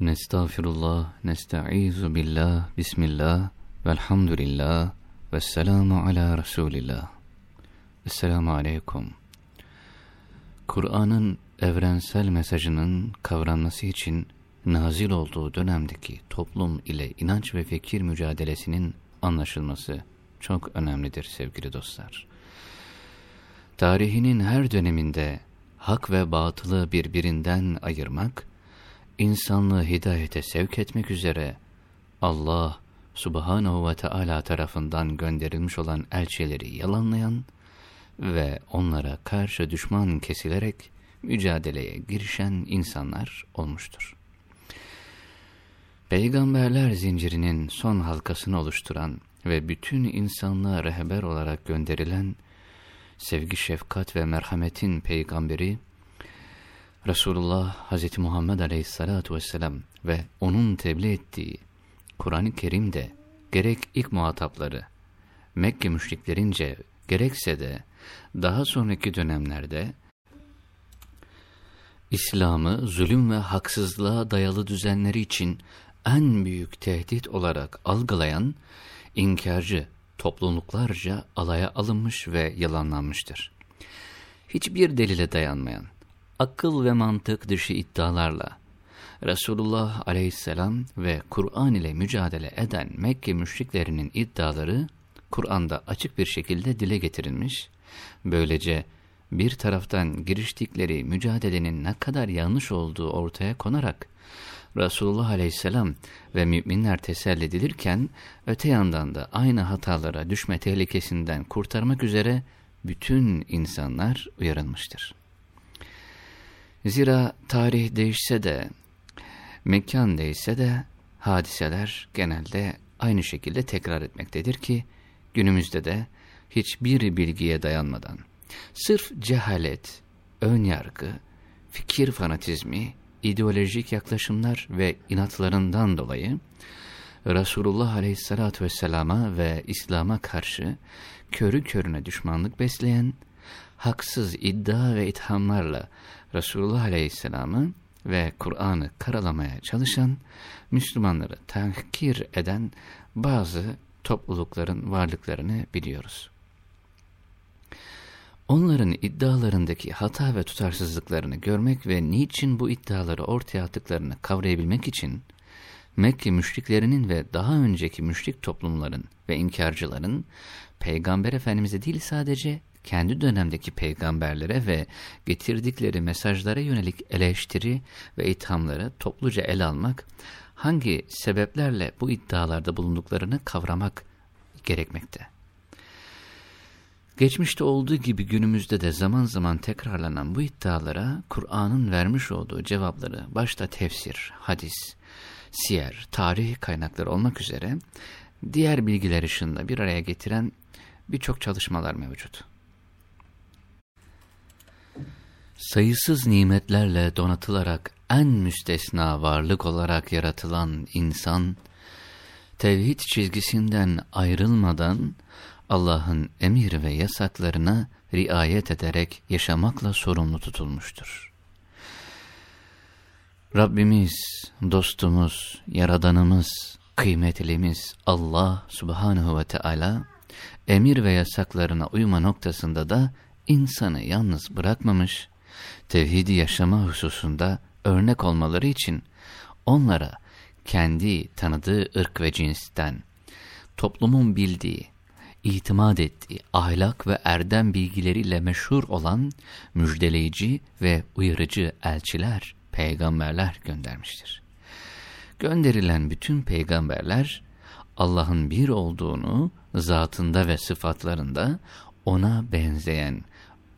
Nestağfirullah, nesta'izu billah, bismillah, velhamdülillah, vesselamu ala Resulillah. Esselamu aleyküm. Kur'an'ın evrensel mesajının kavranması için nazil olduğu dönemdeki toplum ile inanç ve fikir mücadelesinin anlaşılması çok önemlidir sevgili dostlar. Tarihinin her döneminde hak ve batılı birbirinden ayırmak, insanlığı hidayete sevk etmek üzere Allah subhanahu ve Teala tarafından gönderilmiş olan elçileri yalanlayan ve onlara karşı düşman kesilerek mücadeleye girişen insanlar olmuştur. Peygamberler zincirinin son halkasını oluşturan ve bütün insanlığa rehber olarak gönderilen sevgi, şefkat ve merhametin peygamberi Resulullah Hz. Muhammed Aleyhisselatü Vesselam ve onun tebliğ ettiği Kur'an-ı Kerim'de gerek ilk muhatapları Mekke müşriklerince gerekse de daha sonraki dönemlerde İslam'ı zulüm ve haksızlığa dayalı düzenleri için en büyük tehdit olarak algılayan inkarcı topluluklarca alaya alınmış ve yalanlanmıştır. Hiçbir delile dayanmayan, akıl ve mantık dışı iddialarla Resulullah aleyhisselam ve Kur'an ile mücadele eden Mekke müşriklerinin iddiaları Kur'an'da açık bir şekilde dile getirilmiş, böylece bir taraftan giriştikleri mücadelenin ne kadar yanlış olduğu ortaya konarak Resulullah aleyhisselam ve müminler teselli edilirken öte yandan da aynı hatalara düşme tehlikesinden kurtarmak üzere bütün insanlar uyarılmıştır. Zira tarih değişse de, mekan değişse de hadiseler genelde aynı şekilde tekrar etmektedir ki günümüzde de hiçbir bilgiye dayanmadan sırf cehalet, ön yargı, fikir fanatizmi, ideolojik yaklaşımlar ve inatlarından dolayı Resulullah Aleyhisselatü Vesselam'a ve İslam'a karşı körü körüne düşmanlık besleyen, haksız iddia ve ithamlarla Resulullah Aleyhisselam'ı ve Kur'an'ı karalamaya çalışan, Müslümanları tahkir eden bazı toplulukların varlıklarını biliyoruz. Onların iddialarındaki hata ve tutarsızlıklarını görmek ve niçin bu iddiaları ortaya attıklarını kavrayabilmek için Mekke müşriklerinin ve daha önceki müşrik toplumların ve inkarcıların Peygamber Efendimiz'e değil sadece kendi dönemdeki peygamberlere ve getirdikleri mesajlara yönelik eleştiri ve ithamları topluca ele almak, hangi sebeplerle bu iddialarda bulunduklarını kavramak gerekmekte. Geçmişte olduğu gibi günümüzde de zaman zaman tekrarlanan bu iddialara Kur'an'ın vermiş olduğu cevapları başta tefsir, hadis, siyer, tarih kaynakları olmak üzere diğer bilgiler ışığında bir araya getiren birçok çalışmalar mevcut. Sayısız nimetlerle donatılarak en müstesna varlık olarak yaratılan insan, tevhid çizgisinden ayrılmadan Allah'ın emir ve yasaklarına riayet ederek yaşamakla sorumlu tutulmuştur. Rabbimiz, dostumuz, yaradanımız, kıymetlimiz Allah subhanahu ve Teala emir ve yasaklarına uyma noktasında da insanı yalnız bırakmamış, tevhidi yaşama hususunda örnek olmaları için onlara kendi tanıdığı ırk ve cinsten, toplumun bildiği, itimat ettiği ahlak ve erdem bilgileriyle meşhur olan müjdeleyici ve uyarıcı elçiler, peygamberler göndermiştir. Gönderilen bütün peygamberler Allah'ın bir olduğunu zatında ve sıfatlarında ona benzeyen,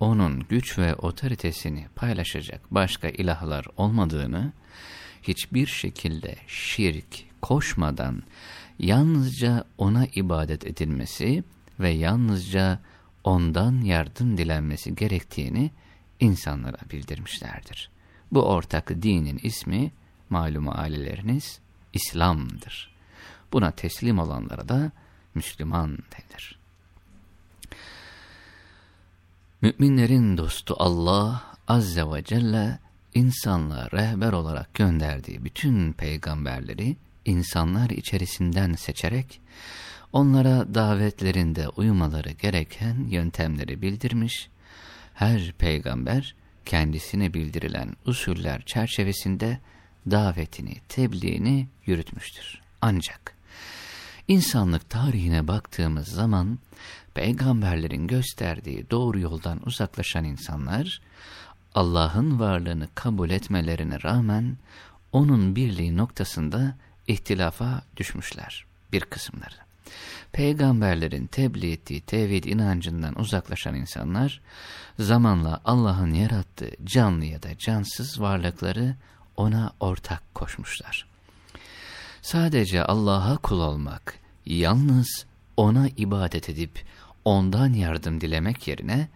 onun güç ve otoritesini paylaşacak başka ilahlar olmadığını, hiçbir şekilde şirk koşmadan yalnızca ona ibadet edilmesi ve yalnızca ondan yardım dilenmesi gerektiğini insanlara bildirmişlerdir. Bu ortak dinin ismi malum aileleriniz İslam'dır. Buna teslim olanlara da Müslüman denir. Müminlerin dostu Allah Azze ve Celle insanlığa rehber olarak gönderdiği bütün peygamberleri insanlar içerisinden seçerek onlara davetlerinde uymaları gereken yöntemleri bildirmiş, her peygamber kendisine bildirilen usuller çerçevesinde davetini, tebliğini yürütmüştür. Ancak insanlık tarihine baktığımız zaman peygamberlerin gösterdiği doğru yoldan uzaklaşan insanlar Allah'ın varlığını kabul etmelerine rağmen onun birliği noktasında ihtilafa düşmüşler bir kısımları. Peygamberlerin tebliğ ettiği tevhid inancından uzaklaşan insanlar zamanla Allah'ın yarattığı canlı ya da cansız varlıkları ona ortak koşmuşlar. Sadece Allah'a kul olmak, yalnız ona ibadet edip ondan yardım dilemek yerine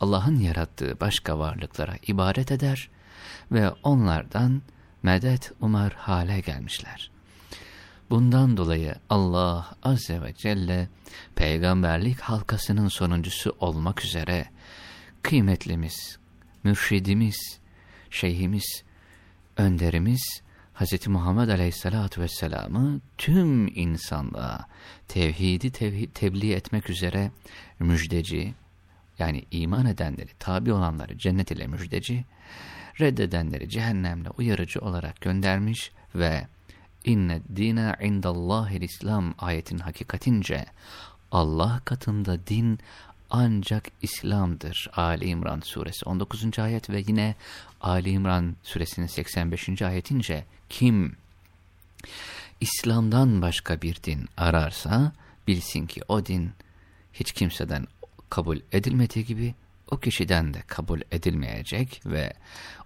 Allah'ın yarattığı başka varlıklara ibadet eder ve onlardan medet umar hale gelmişler. Bundan dolayı Allah Azze ve Celle peygamberlik halkasının sonuncusu olmak üzere kıymetlimiz, mürşidimiz, şeyhimiz, önderimiz Hz. Muhammed Aleyhisselatü Vesselam'ı tüm insanlığa tevhidi tevhid, tebliğ etmek üzere müjdeci, yani iman edenleri, tabi olanları cennet ile müjdeci, reddedenleri cehennemle uyarıcı olarak göndermiş ve inne dine indallahil İslam ayetin hakikatince Allah katında din ancak İslam'dır. Ali İmran suresi 19. ayet ve yine Ali İmran suresinin 85. ayetince kim İslam'dan başka bir din ararsa bilsin ki o din hiç kimseden kabul edilmediği gibi o kişiden de kabul edilmeyecek ve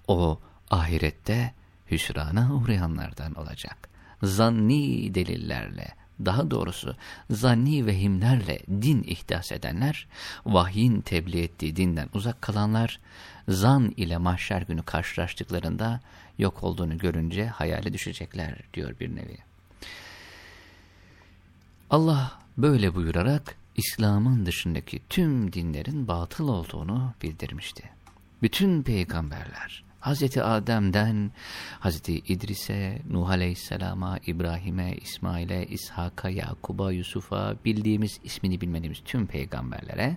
o ahirette hüsrana uğrayanlardan olacak. Zanni delillerle, daha doğrusu zanni vehimlerle din ihdas edenler, vahyin tebliğ ettiği dinden uzak kalanlar, zan ile mahşer günü karşılaştıklarında yok olduğunu görünce hayale düşecekler diyor bir nevi. Allah böyle buyurarak İslam'ın dışındaki tüm dinlerin batıl olduğunu bildirmişti. Bütün peygamberler, Hz. Adem'den Hz. İdris'e, Nuh Aleyhisselam'a, İbrahim'e, İsmail'e, İshak'a, Yakub'a, Yusuf'a, bildiğimiz ismini bilmediğimiz tüm peygamberlere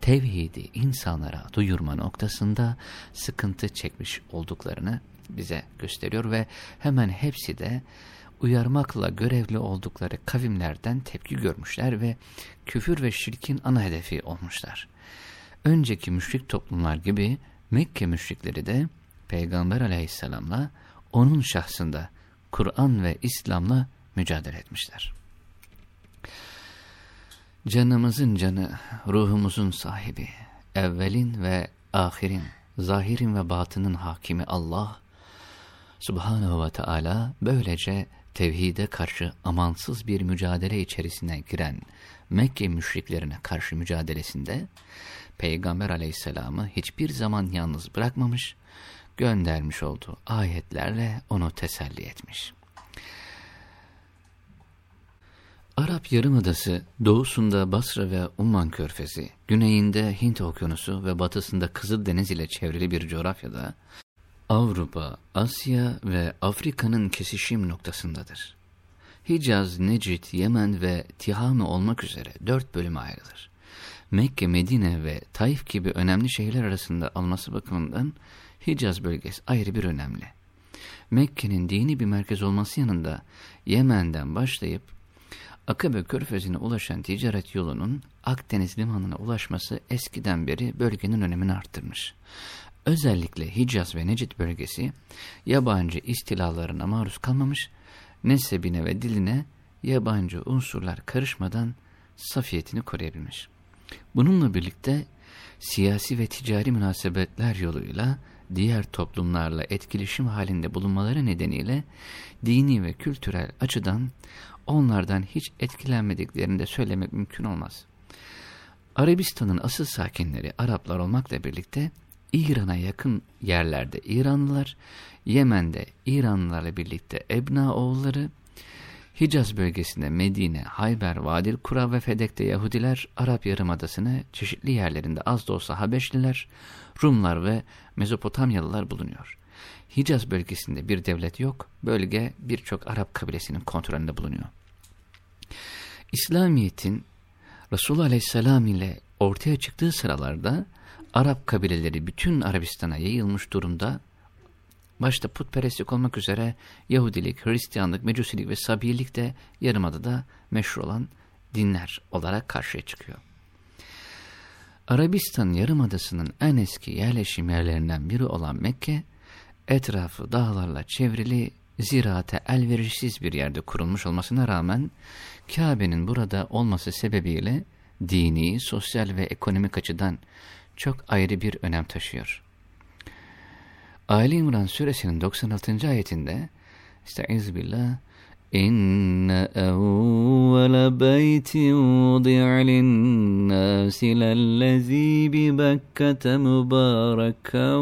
tevhidi insanlara duyurma noktasında sıkıntı çekmiş olduklarını bize gösteriyor ve hemen hepsi de uyarmakla görevli oldukları kavimlerden tepki görmüşler ve küfür ve şirkin ana hedefi olmuşlar. Önceki müşrik toplumlar gibi Mekke müşrikleri de Peygamber aleyhisselamla onun şahsında Kur'an ve İslam'la mücadele etmişler. Canımızın canı, ruhumuzun sahibi, evvelin ve ahirin, zahirin ve batının hakimi Allah, Subhanahu ve Teala böylece tevhide karşı amansız bir mücadele içerisine giren Mekke müşriklerine karşı mücadelesinde Peygamber aleyhisselamı hiçbir zaman yalnız bırakmamış, göndermiş olduğu ayetlerle onu teselli etmiş. Arap Yarımadası, doğusunda Basra ve Umman Körfezi, güneyinde Hint Okyanusu ve batısında Kızıldeniz ile çevrili bir coğrafyada, Avrupa, Asya ve Afrika'nın kesişim noktasındadır. Hicaz, Necid, Yemen ve Tihame olmak üzere dört bölüme ayrılır. Mekke, Medine ve Taif gibi önemli şehirler arasında alması bakımından Hicaz bölgesi ayrı bir önemli. Mekke'nin dini bir merkez olması yanında Yemen'den başlayıp Akabe Körfezi'ne ulaşan ticaret yolunun Akdeniz limanına ulaşması eskiden beri bölgenin önemini arttırmış. Özellikle Hicaz ve Necid bölgesi yabancı istilalarına maruz kalmamış, nesebine ve diline yabancı unsurlar karışmadan safiyetini koruyabilmiş. Bununla birlikte siyasi ve ticari münasebetler yoluyla diğer toplumlarla etkileşim halinde bulunmaları nedeniyle dini ve kültürel açıdan onlardan hiç etkilenmediklerini de söylemek mümkün olmaz. Arabistan'ın asıl sakinleri Araplar olmakla birlikte İran'a yakın yerlerde İranlılar, Yemen'de İranlılarla birlikte Ebna oğulları, Hicaz bölgesinde Medine, Hayber, Vadil Kura ve Fedek'te Yahudiler, Arap Yarımadası'nı çeşitli yerlerinde az da olsa Habeşliler, Rumlar ve Mezopotamyalılar bulunuyor. Hicaz bölgesinde bir devlet yok. Bölge birçok Arap kabilesinin kontrolünde bulunuyor. İslamiyet'in Resulullah Aleyhisselam ile ortaya çıktığı sıralarda Arap kabileleri bütün Arabistan'a yayılmış durumda. Başta putperestlik olmak üzere Yahudilik, Hristiyanlık, Mecusilik ve Sabiyelik de Yarımada'da meşhur olan dinler olarak karşıya çıkıyor. Arabistan Yarımadası'nın en eski yerleşim yerlerinden biri olan Mekke, etrafı dağlarla çevrili, ziraate elverişsiz bir yerde kurulmuş olmasına rağmen, Kabe'nin burada olması sebebiyle dini, sosyal ve ekonomik açıdan çok ayrı bir önem taşıyor. Ali İmran suresinin 96. ayetinde Estaizu billah إن أول بيت وضع للناس للذي ببكة مباركا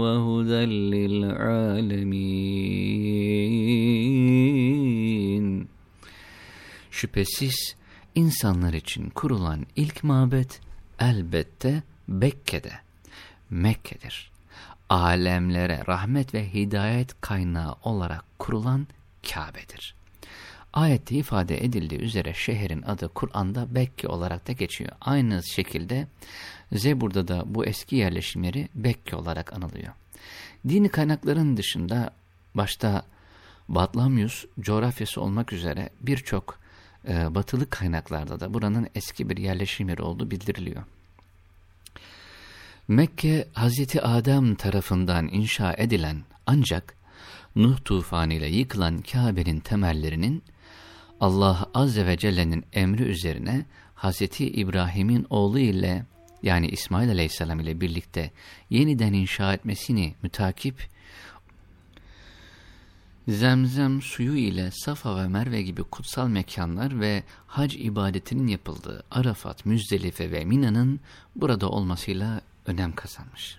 وهدى للعالمين Şüphesiz insanlar için kurulan ilk mabet elbette Bekke'de, Mekke'dir. Alemlere rahmet ve hidayet kaynağı olarak kurulan Kabe'dir. Ayette ifade edildiği üzere şehrin adı Kur'an'da Bekke olarak da geçiyor. Aynı şekilde Zebur'da da bu eski yerleşim yeri Bekke olarak anılıyor. Dini kaynakların dışında başta Batlamyus coğrafyası olmak üzere birçok e, batılı kaynaklarda da buranın eski bir yerleşim yeri olduğu bildiriliyor. Mekke Hazreti Adem tarafından inşa edilen ancak Nuh tufanıyla yıkılan Kabe'nin temellerinin Allah Azze ve Celle'nin emri üzerine Hazreti İbrahim'in oğlu ile yani İsmail Aleyhisselam ile birlikte yeniden inşa etmesini mütakip Zemzem suyu ile Safa ve Merve gibi kutsal mekanlar ve hac ibadetinin yapıldığı Arafat, Müzdelife ve Mina'nın burada olmasıyla önem kazanmış.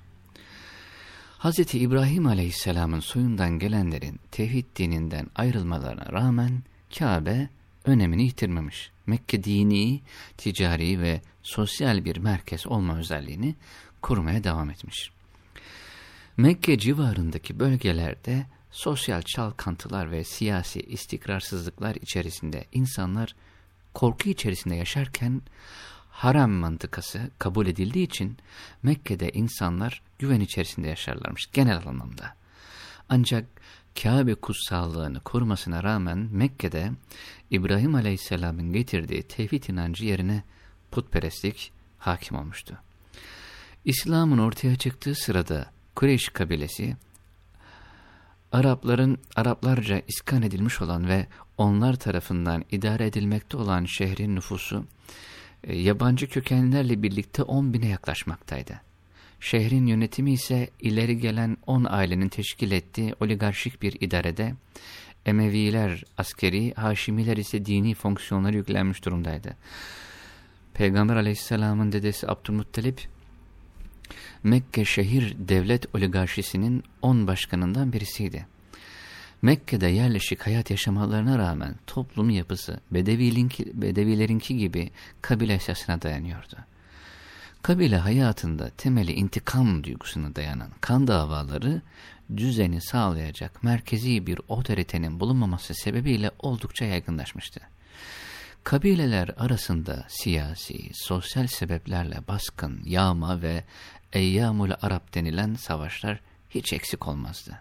Hz. İbrahim Aleyhisselam'ın soyundan gelenlerin tevhid dininden ayrılmalarına rağmen Kabe önemini yitirmemiş. Mekke dini, ticari ve sosyal bir merkez olma özelliğini korumaya devam etmiş. Mekke civarındaki bölgelerde sosyal çalkantılar ve siyasi istikrarsızlıklar içerisinde insanlar korku içerisinde yaşarken harem mantıkası kabul edildiği için Mekke'de insanlar güven içerisinde yaşarlarmış genel anlamda. Ancak Kabe kutsallığını korumasına rağmen Mekke'de İbrahim Aleyhisselam'ın getirdiği tevhid inancı yerine putperestlik hakim olmuştu. İslam'ın ortaya çıktığı sırada Kureyş kabilesi Arapların Araplarca iskan edilmiş olan ve onlar tarafından idare edilmekte olan şehrin nüfusu yabancı kökenlerle birlikte 10 bine yaklaşmaktaydı. Şehrin yönetimi ise ileri gelen 10 ailenin teşkil ettiği oligarşik bir idarede, Emeviler askeri, Haşimiler ise dini fonksiyonları yüklenmiş durumdaydı. Peygamber aleyhisselamın dedesi Abdülmuttalip, Mekke şehir devlet oligarşisinin 10 başkanından birisiydi. Mekke'de yerleşik hayat yaşamalarına rağmen toplum yapısı Bedevilerinki, Bedevilerinki gibi kabile esasına dayanıyordu. Kabile hayatında temeli intikam duygusuna dayanan kan davaları düzeni sağlayacak merkezi bir otoritenin bulunmaması sebebiyle oldukça yaygınlaşmıştı. Kabileler arasında siyasi, sosyal sebeplerle baskın, yağma ve Eyyamul Arap denilen savaşlar hiç eksik olmazdı.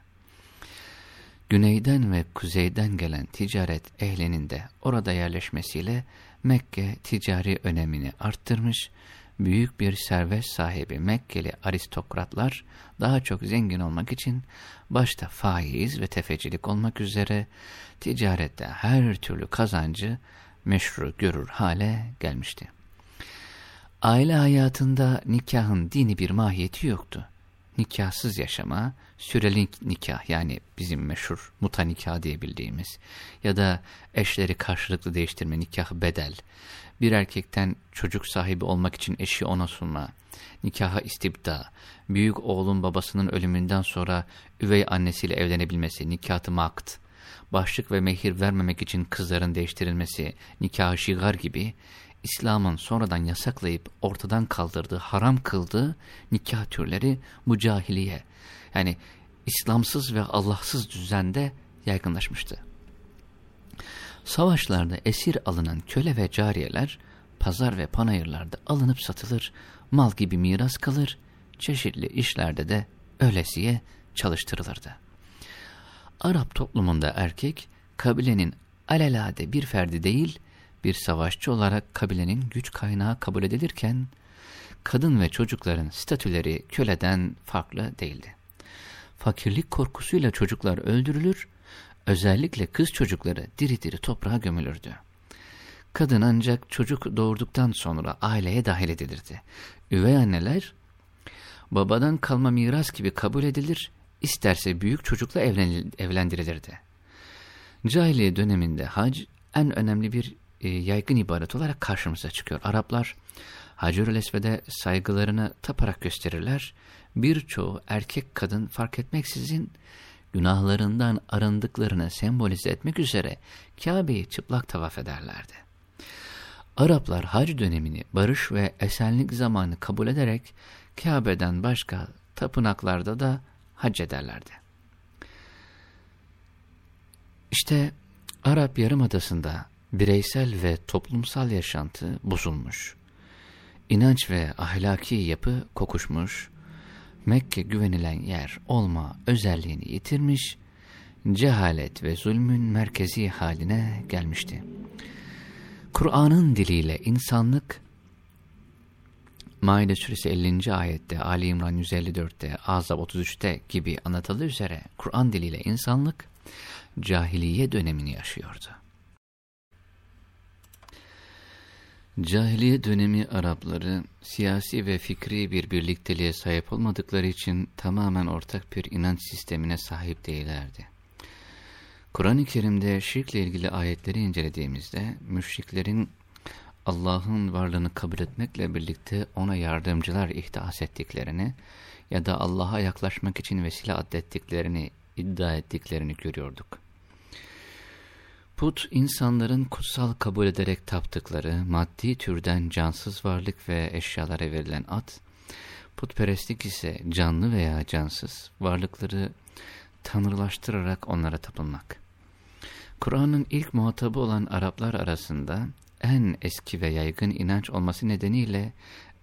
Güneyden ve kuzeyden gelen ticaret ehlinin de orada yerleşmesiyle Mekke ticari önemini arttırmış, büyük bir servet sahibi Mekkeli aristokratlar daha çok zengin olmak için başta faiz ve tefecilik olmak üzere ticarette her türlü kazancı meşru görür hale gelmişti. Aile hayatında nikahın dini bir mahiyeti yoktu. Nikahsız yaşama, süreli nikah yani bizim meşhur muta nikah diyebildiğimiz ya da eşleri karşılıklı değiştirme nikah bedel, bir erkekten çocuk sahibi olmak için eşi ona sunma, nikaha istibda, büyük oğlun babasının ölümünden sonra üvey annesiyle evlenebilmesi, nikahı makt, başlık ve mehir vermemek için kızların değiştirilmesi, nikah şigar gibi İslam'ın sonradan yasaklayıp ortadan kaldırdığı, haram kıldığı nikah türleri bu cahiliye. Yani İslamsız ve Allahsız düzende yaygınlaşmıştı. Savaşlarda esir alınan köle ve cariyeler pazar ve panayırlarda alınıp satılır, mal gibi miras kalır, çeşitli işlerde de ölesiye çalıştırılırdı. Arap toplumunda erkek, kabilenin alelade bir ferdi değil, bir savaşçı olarak kabilenin güç kaynağı kabul edilirken, kadın ve çocukların statüleri köleden farklı değildi. Fakirlik korkusuyla çocuklar öldürülür, özellikle kız çocukları diri diri toprağa gömülürdü. Kadın ancak çocuk doğurduktan sonra aileye dahil edilirdi. Üvey anneler babadan kalma miras gibi kabul edilir, isterse büyük çocukla evlendirilirdi. Cahiliye döneminde hac en önemli bir e, yaygın ibaret olarak karşımıza çıkıyor. Araplar Hacerül Esved'e saygılarını taparak gösterirler. Birçoğu erkek kadın fark etmeksizin günahlarından arındıklarını sembolize etmek üzere Kabe'yi çıplak tavaf ederlerdi. Araplar hac dönemini barış ve esenlik zamanı kabul ederek Kabe'den başka tapınaklarda da hac ederlerdi. İşte Arap Yarımadası'nda bireysel ve toplumsal yaşantı bozulmuş. İnanç ve ahlaki yapı kokuşmuş, Mekke güvenilen yer olma özelliğini yitirmiş, cehalet ve zulmün merkezi haline gelmişti. Kur'an'ın diliyle insanlık, Maide suresi 50. ayette, Ali İmran 154'te, Azab 33'te gibi anlatıldığı üzere Kur'an diliyle insanlık cahiliye dönemini yaşıyordu. Cahiliye dönemi Arapları siyasi ve fikri bir birlikteliğe sahip olmadıkları için tamamen ortak bir inanç sistemine sahip değillerdi. Kur'an-ı Kerim'de şirkle ilgili ayetleri incelediğimizde müşriklerin Allah'ın varlığını kabul etmekle birlikte ona yardımcılar ihdas ettiklerini ya da Allah'a yaklaşmak için vesile addettiklerini iddia ettiklerini görüyorduk. Put, insanların kutsal kabul ederek taptıkları maddi türden cansız varlık ve eşyalara verilen at, putperestlik ise canlı veya cansız varlıkları tanrılaştırarak onlara tapınmak. Kur'an'ın ilk muhatabı olan Araplar arasında en eski ve yaygın inanç olması nedeniyle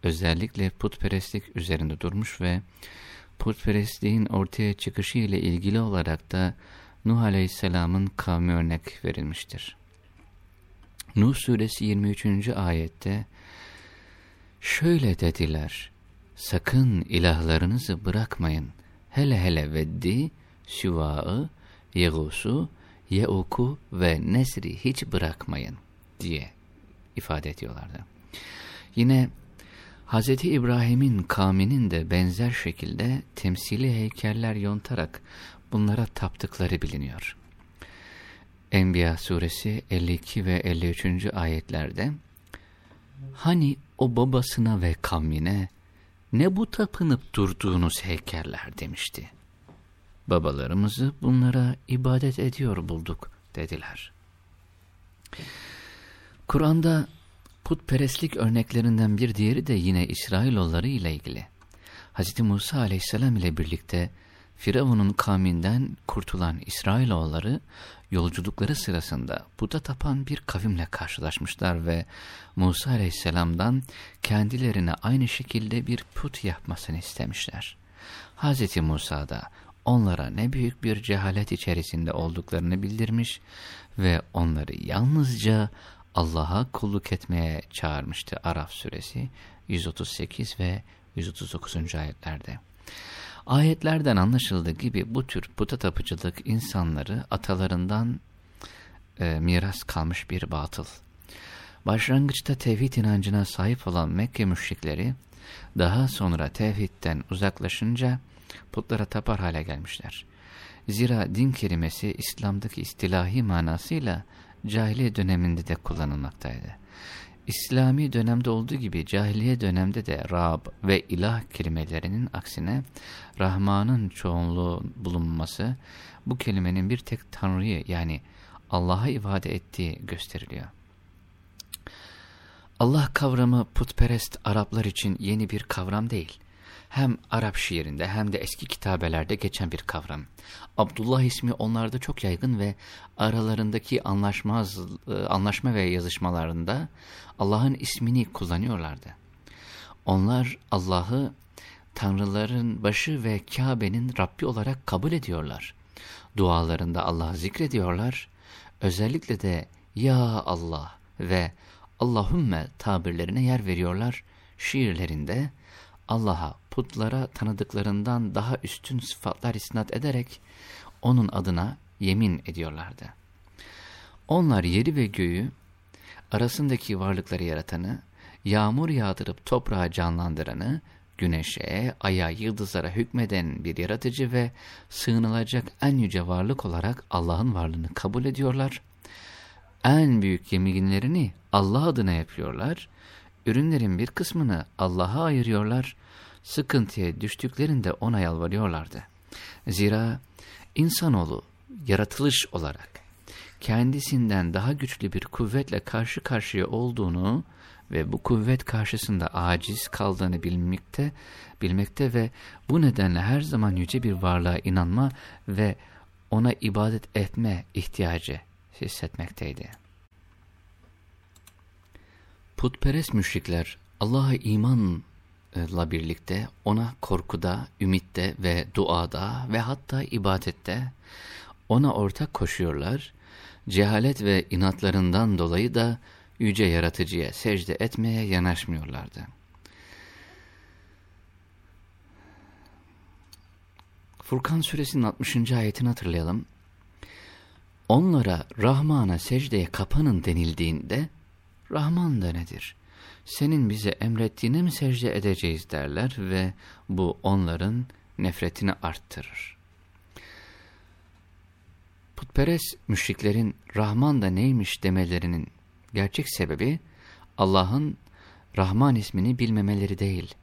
özellikle putperestlik üzerinde durmuş ve putperestliğin ortaya çıkışı ile ilgili olarak da Nuh Aleyhisselam'ın kavmi örnek verilmiştir. Nuh suresi 23. ayette şöyle dediler, sakın ilahlarınızı bırakmayın, hele hele Veddi, Süva'ı, Yegus'u, Yeuk'u ve Nesri hiç bırakmayın diye ifade ediyorlardı. Yine Hz. İbrahim'in kavminin de benzer şekilde temsili heykeller yontarak bunlara taptıkları biliniyor. Enbiya suresi 52 ve 53. ayetlerde Hani o babasına ve kavmine ne bu tapınıp durduğunuz heykeller demişti. Babalarımızı bunlara ibadet ediyor bulduk dediler. Kur'an'da putperestlik örneklerinden bir diğeri de yine İsrailoğulları ile ilgili. Hz. Musa aleyhisselam ile birlikte Firavun'un kavminden kurtulan İsrailoğulları yolculukları sırasında puta tapan bir kavimle karşılaşmışlar ve Musa aleyhisselamdan kendilerine aynı şekilde bir put yapmasını istemişler. Hz. Musa da onlara ne büyük bir cehalet içerisinde olduklarını bildirmiş ve onları yalnızca Allah'a kulluk etmeye çağırmıştı Araf suresi 138 ve 139. ayetlerde. Ayetlerden anlaşıldığı gibi bu tür puta tapıcılık insanları atalarından e, miras kalmış bir batıl. Başlangıçta tevhid inancına sahip olan Mekke müşrikleri daha sonra tevhidden uzaklaşınca putlara tapar hale gelmişler. Zira din kelimesi İslam'daki istilahi manasıyla cahiliye döneminde de kullanılmaktaydı. İslami dönemde olduğu gibi cahiliye dönemde de Rab ve ilah kelimelerinin aksine Rahman'ın çoğunluğu bulunması bu kelimenin bir tek Tanrı'yı yani Allah'a ifade ettiği gösteriliyor. Allah kavramı putperest Araplar için yeni bir kavram değil. hem Arap şiirinde hem de eski kitabelerde geçen bir kavram. Abdullah ismi onlarda çok yaygın ve aralarındaki anlaşmaz, e, anlaşma ve yazışmalarında Allah'ın ismini kullanıyorlardı. Onlar Allah'ı tanrıların başı ve Kabe'nin Rabbi olarak kabul ediyorlar. Dualarında Allah'ı zikrediyorlar. Özellikle de Ya Allah ve Allahümme tabirlerine yer veriyorlar. Şiirlerinde Allah'a putlara tanıdıklarından daha üstün sıfatlar isnat ederek onun adına yemin ediyorlardı. Onlar yeri ve göğü, arasındaki varlıkları yaratanı, yağmur yağdırıp toprağı canlandıranı, güneşe, aya, yıldızlara hükmeden bir yaratıcı ve sığınılacak en yüce varlık olarak Allah'ın varlığını kabul ediyorlar. En büyük yeminlerini Allah adına yapıyorlar. Ürünlerin bir kısmını Allah'a ayırıyorlar. Sıkıntıya düştüklerinde ona yalvarıyorlardı. Zira insanoğlu yaratılış olarak kendisinden daha güçlü bir kuvvetle karşı karşıya olduğunu ve bu kuvvet karşısında aciz kaldığını bilmekte, bilmekte ve bu nedenle her zaman yüce bir varlığa inanma ve ona ibadet etme ihtiyacı hissetmekteydi. Putperest müşrikler Allah'a imanla birlikte ona korkuda, ümitte ve duada ve hatta ibadette ona ortak koşuyorlar, cehalet ve inatlarından dolayı da yüce yaratıcıya secde etmeye yanaşmıyorlardı. Furkan suresinin 60. ayetini hatırlayalım. Onlara Rahman'a secdeye kapanın denildiğinde, Rahman da nedir? Senin bize emrettiğine mi secde edeceğiz derler ve bu onların nefretini arttırır. Putperest müşriklerin Rahman da neymiş demelerinin gerçek sebebi Allah'ın Rahman ismini bilmemeleri değil,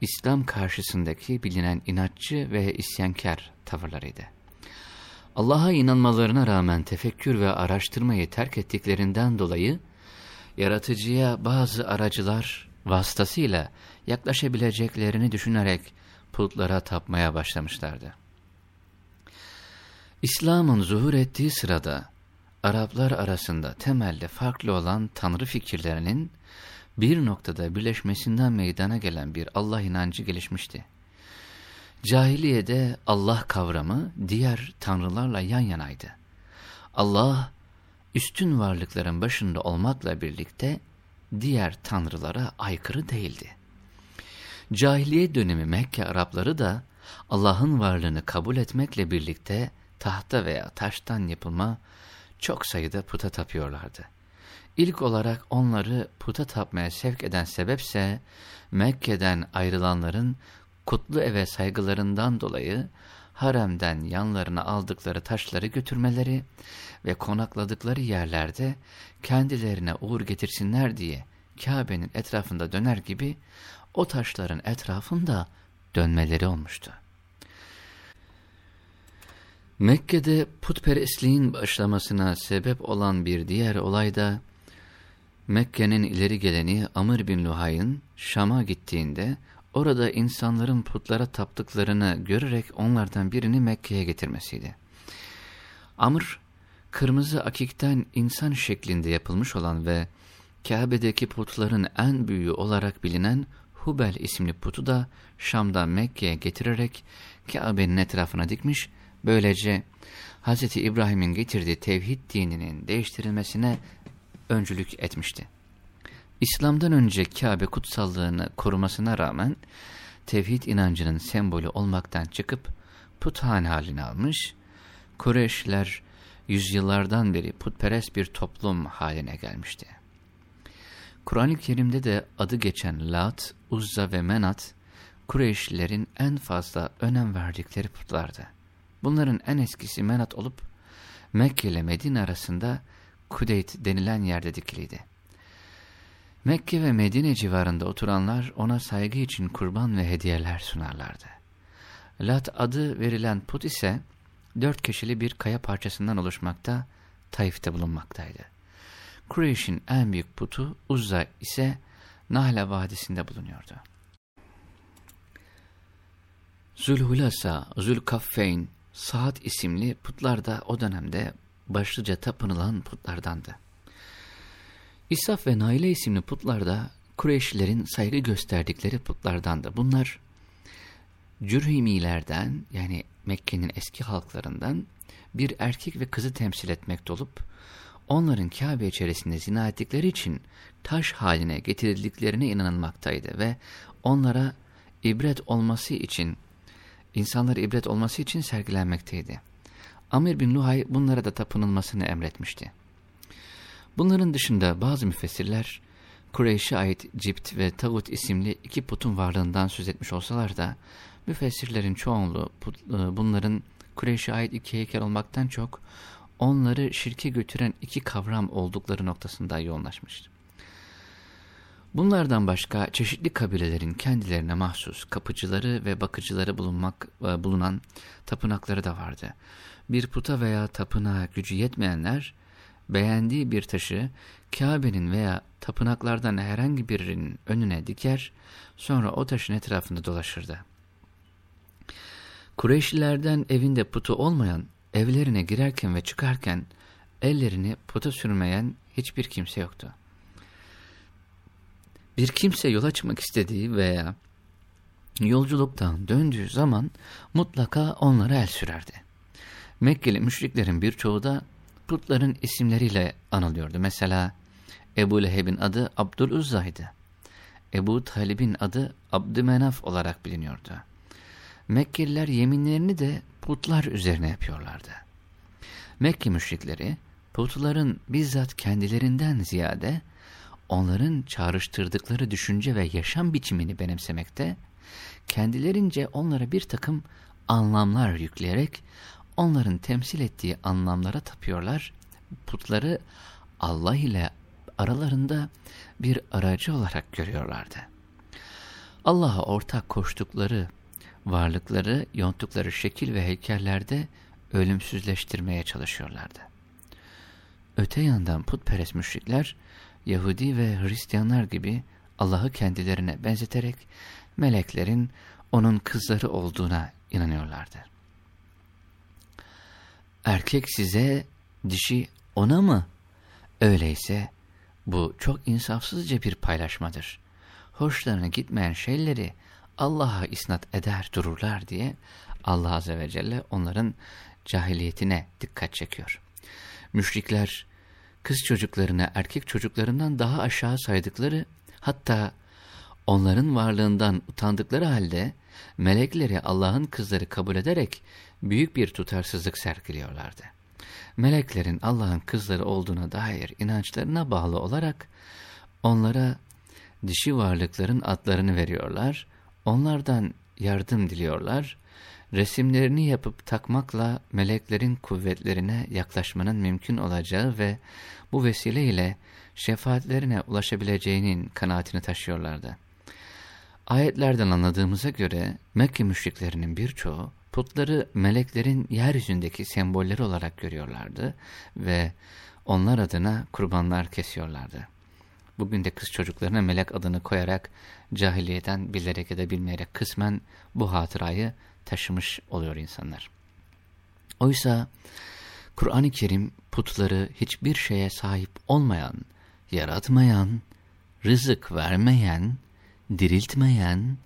İslam karşısındaki bilinen inatçı ve isyankar tavırlarıydı. Allah'a inanmalarına rağmen tefekkür ve araştırmayı terk ettiklerinden dolayı, yaratıcıya bazı aracılar vasıtasıyla yaklaşabileceklerini düşünerek putlara tapmaya başlamışlardı. İslam'ın zuhur ettiği sırada, Araplar arasında temelde farklı olan tanrı fikirlerinin bir noktada birleşmesinden meydana gelen bir Allah inancı gelişmişti. Cahiliyede Allah kavramı diğer tanrılarla yan yanaydı. Allah üstün varlıkların başında olmakla birlikte diğer tanrılara aykırı değildi. Cahiliye dönemi Mekke Arapları da Allah'ın varlığını kabul etmekle birlikte tahta veya taştan yapılma çok sayıda puta tapıyorlardı. İlk olarak onları puta tapmaya sevk eden sebepse Mekke'den ayrılanların kutlu eve saygılarından dolayı haremden yanlarına aldıkları taşları götürmeleri ve konakladıkları yerlerde kendilerine uğur getirsinler diye Kabe'nin etrafında döner gibi o taşların etrafında dönmeleri olmuştu. Mekke'de putperestliğin başlamasına sebep olan bir diğer olay da Mekke'nin ileri geleni Amr bin Luhay'ın Şam'a gittiğinde orada insanların putlara taptıklarını görerek onlardan birini Mekke'ye getirmesiydi. Amr, kırmızı akikten insan şeklinde yapılmış olan ve Kabe'deki putların en büyüğü olarak bilinen Hubel isimli putu da Şam'dan Mekke'ye getirerek Kabe'nin etrafına dikmiş Böylece Hz. İbrahim'in getirdiği tevhid dininin değiştirilmesine öncülük etmişti. İslam'dan önce Kabe kutsallığını korumasına rağmen tevhid inancının sembolü olmaktan çıkıp puthan halini almış, Kureyşler yüzyıllardan beri putperest bir toplum haline gelmişti. Kur'an-ı Kerim'de de adı geçen Lat, Uzza ve Menat, Kureyşlilerin en fazla önem verdikleri putlardı. Bunların en eskisi Menat olup Mekke ile Medine arasında Kudeyt denilen yerde dikiliydi. Mekke ve Medine civarında oturanlar ona saygı için kurban ve hediyeler sunarlardı. Lat adı verilen put ise dört kişili bir kaya parçasından oluşmakta, Taif'te bulunmaktaydı. Kureyş'in en büyük putu Uzza ise Nahle Vadisi'nde bulunuyordu. Zülhulasa, Zülkaffeyn, Saat isimli putlar da o dönemde başlıca tapınılan putlardandı. İsaf ve Naile isimli putlar da Kureyşlilerin saygı gösterdikleri putlardandı. Bunlar Cürhimilerden yani Mekke'nin eski halklarından bir erkek ve kızı temsil etmekte olup onların Kabe içerisinde zina ettikleri için taş haline getirildiklerine inanılmaktaydı ve onlara ibret olması için, insanlar ibret olması için sergilenmekteydi. Amir bin Luhay bunlara da tapınılmasını emretmişti. Bunların dışında bazı müfessirler, Kureyş'e ait Cipt ve Tağut isimli iki putun varlığından söz etmiş olsalar da, müfessirlerin çoğunluğu put, e, bunların Kureyş'e ait iki heykel olmaktan çok, onları şirke götüren iki kavram oldukları noktasında yoğunlaşmıştı. Bunlardan başka çeşitli kabilelerin kendilerine mahsus kapıcıları ve bakıcıları bulunmak e, bulunan tapınakları da vardı. Bir puta veya tapınağa gücü yetmeyenler beğendiği bir taşı Kabe'nin veya tapınaklardan herhangi birinin önüne diker, sonra o taşın etrafında dolaşırdı. Kureyşlilerden evinde putu olmayan, evlerine girerken ve çıkarken ellerini puta sürmeyen hiçbir kimse yoktu. Bir kimse yola çıkmak istediği veya yolculuktan döndüğü zaman mutlaka onlara el sürerdi. Mekkeli müşriklerin birçoğu da putların isimleriyle anılıyordu. Mesela Ebu Leheb'in adı Abdüluzza'ydı. Ebu Talib'in adı Abdümenaf olarak biliniyordu. Mekkeliler yeminlerini de putlar üzerine yapıyorlardı. Mekke müşrikleri putların bizzat kendilerinden ziyade onların çağrıştırdıkları düşünce ve yaşam biçimini benimsemekte, kendilerince onlara bir takım anlamlar yükleyerek onların temsil ettiği anlamlara tapıyorlar, putları Allah ile aralarında bir aracı olarak görüyorlardı. Allah'a ortak koştukları varlıkları yonttukları şekil ve heykellerde ölümsüzleştirmeye çalışıyorlardı. Öte yandan putperest müşrikler, Yahudi ve Hristiyanlar gibi Allah'ı kendilerine benzeterek meleklerin onun kızları olduğuna inanıyorlardı. Erkek size, dişi ona mı? Öyleyse bu çok insafsızca bir paylaşmadır. Hoşlarına gitmeyen şeyleri Allah'a isnat eder dururlar diye Allah Azze ve Celle onların cahiliyetine dikkat çekiyor. Müşrikler kız çocuklarını erkek çocuklarından daha aşağı saydıkları hatta onların varlığından utandıkları halde melekleri Allah'ın kızları kabul ederek büyük bir tutarsızlık sergiliyorlardı. Meleklerin Allah'ın kızları olduğuna dair inançlarına bağlı olarak onlara dişi varlıkların adlarını veriyorlar Onlardan yardım diliyorlar, resimlerini yapıp takmakla meleklerin kuvvetlerine yaklaşmanın mümkün olacağı ve bu vesileyle şefaatlerine ulaşabileceğinin kanaatini taşıyorlardı. Ayetlerden anladığımıza göre Mekke müşriklerinin birçoğu putları meleklerin yeryüzündeki sembolleri olarak görüyorlardı ve onlar adına kurbanlar kesiyorlardı. Bugün de kız çocuklarına melek adını koyarak cahiliyeden bilerek ya da bilmeyerek kısmen bu hatırayı taşımış oluyor insanlar. Oysa Kur'an-ı Kerim putları hiçbir şeye sahip olmayan, yaratmayan, rızık vermeyen, diriltmeyen,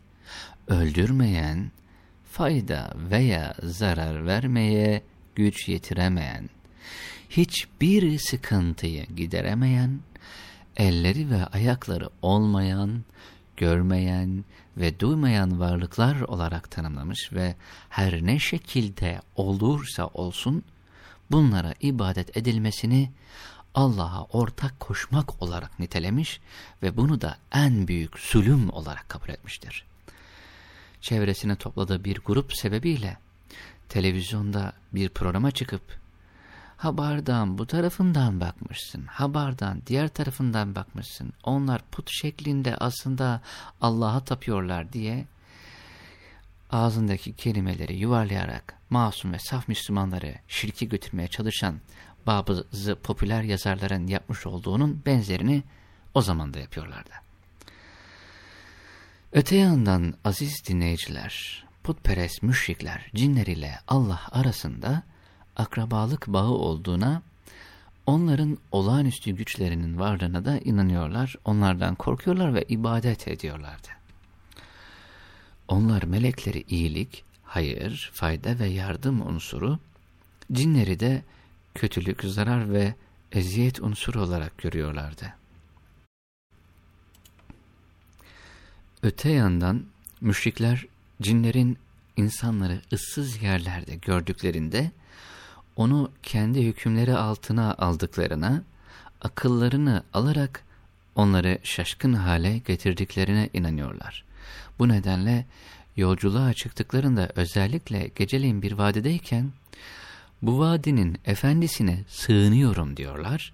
öldürmeyen, fayda veya zarar vermeye güç yetiremeyen, hiçbir sıkıntıyı gideremeyen, elleri ve ayakları olmayan, görmeyen ve duymayan varlıklar olarak tanımlamış ve her ne şekilde olursa olsun bunlara ibadet edilmesini Allah'a ortak koşmak olarak nitelemiş ve bunu da en büyük zulüm olarak kabul etmiştir. Çevresine topladığı bir grup sebebiyle televizyonda bir programa çıkıp Habardan bu tarafından bakmışsın, habardan diğer tarafından bakmışsın. Onlar put şeklinde aslında Allah'a tapıyorlar diye ağzındaki kelimeleri yuvarlayarak masum ve saf Müslümanları şirki götürmeye çalışan bazı popüler yazarların yapmış olduğunun benzerini o zaman da yapıyorlardı. Öte yandan aziz dinleyiciler, putperest müşrikler cinler ile Allah arasında akrabalık bağı olduğuna, onların olağanüstü güçlerinin varlığına da inanıyorlar, onlardan korkuyorlar ve ibadet ediyorlardı. Onlar melekleri iyilik, hayır, fayda ve yardım unsuru, cinleri de kötülük, zarar ve eziyet unsuru olarak görüyorlardı. Öte yandan müşrikler cinlerin insanları ıssız yerlerde gördüklerinde onu kendi hükümleri altına aldıklarına, akıllarını alarak onları şaşkın hale getirdiklerine inanıyorlar. Bu nedenle yolculuğa çıktıklarında özellikle geceleyin bir vadideyken bu vadinin efendisine sığınıyorum diyorlar.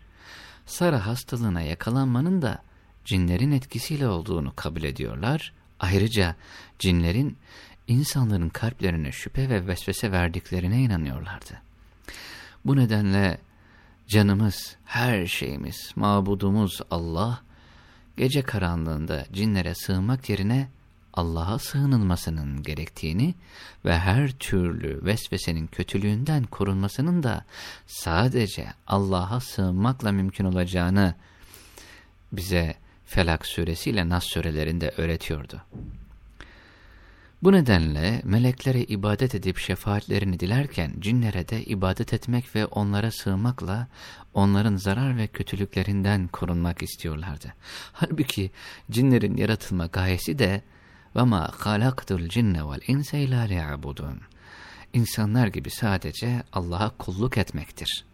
Sara hastalığına yakalanmanın da cinlerin etkisiyle olduğunu kabul ediyorlar. Ayrıca cinlerin insanların kalplerine şüphe ve vesvese verdiklerine inanıyorlardı. Bu nedenle canımız, her şeyimiz, mabudumuz Allah, gece karanlığında cinlere sığınmak yerine Allah'a sığınılmasının gerektiğini ve her türlü vesvesenin kötülüğünden korunmasının da sadece Allah'a sığınmakla mümkün olacağını bize Felak suresiyle Nas surelerinde öğretiyordu. Bu nedenle meleklere ibadet edip şefaatlerini dilerken cinlere de ibadet etmek ve onlara sığmakla onların zarar ve kötülüklerinden korunmak istiyorlardı. Halbuki cinlerin yaratılma gayesi de وَمَا خَلَقْتُ الْجِنَّ وَالْاِنْسَ اِلَى لِيَعْبُدُونَ İnsanlar gibi sadece Allah'a kulluk etmektir.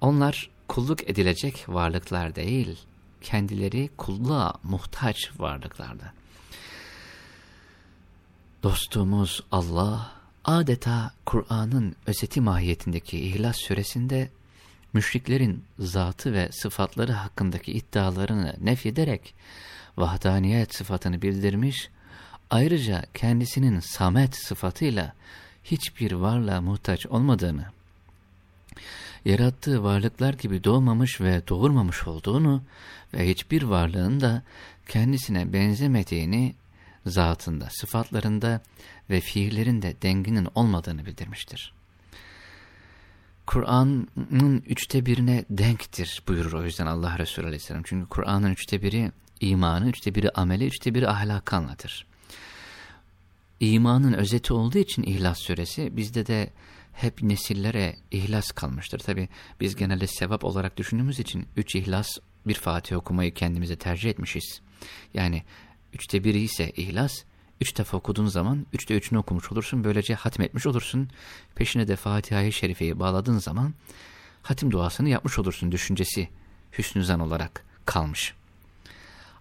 Onlar kulluk edilecek varlıklar değil, kendileri kulluğa muhtaç varlıklardı. Dostumuz Allah adeta Kur'an'ın özeti mahiyetindeki İhlas suresinde müşriklerin zatı ve sıfatları hakkındaki iddialarını nefyederek vahdaniyet sıfatını bildirmiş, ayrıca kendisinin samet sıfatıyla hiçbir varlığa muhtaç olmadığını, yarattığı varlıklar gibi doğmamış ve doğurmamış olduğunu ve hiçbir varlığın da kendisine benzemediğini zatında, sıfatlarında ve fiillerinde denginin olmadığını bildirmiştir. Kur'an'ın üçte birine denktir buyurur o yüzden Allah Resulü Aleyhisselam. Çünkü Kur'an'ın üçte biri imanı, üçte biri ameli, üçte biri ahlakı anlatır. İmanın özeti olduğu için İhlas Suresi bizde de hep nesillere ihlas kalmıştır. Tabi biz genelde sevap olarak düşündüğümüz için üç ihlas bir Fatih okumayı kendimize tercih etmişiz. Yani üçte biri ise ihlas, üç defa okuduğun zaman üçte üçünü okumuş olursun. Böylece hatmetmiş olursun. Peşine de Fatiha-i Şerife'yi bağladığın zaman hatim duasını yapmış olursun düşüncesi hüsnü zan olarak kalmış.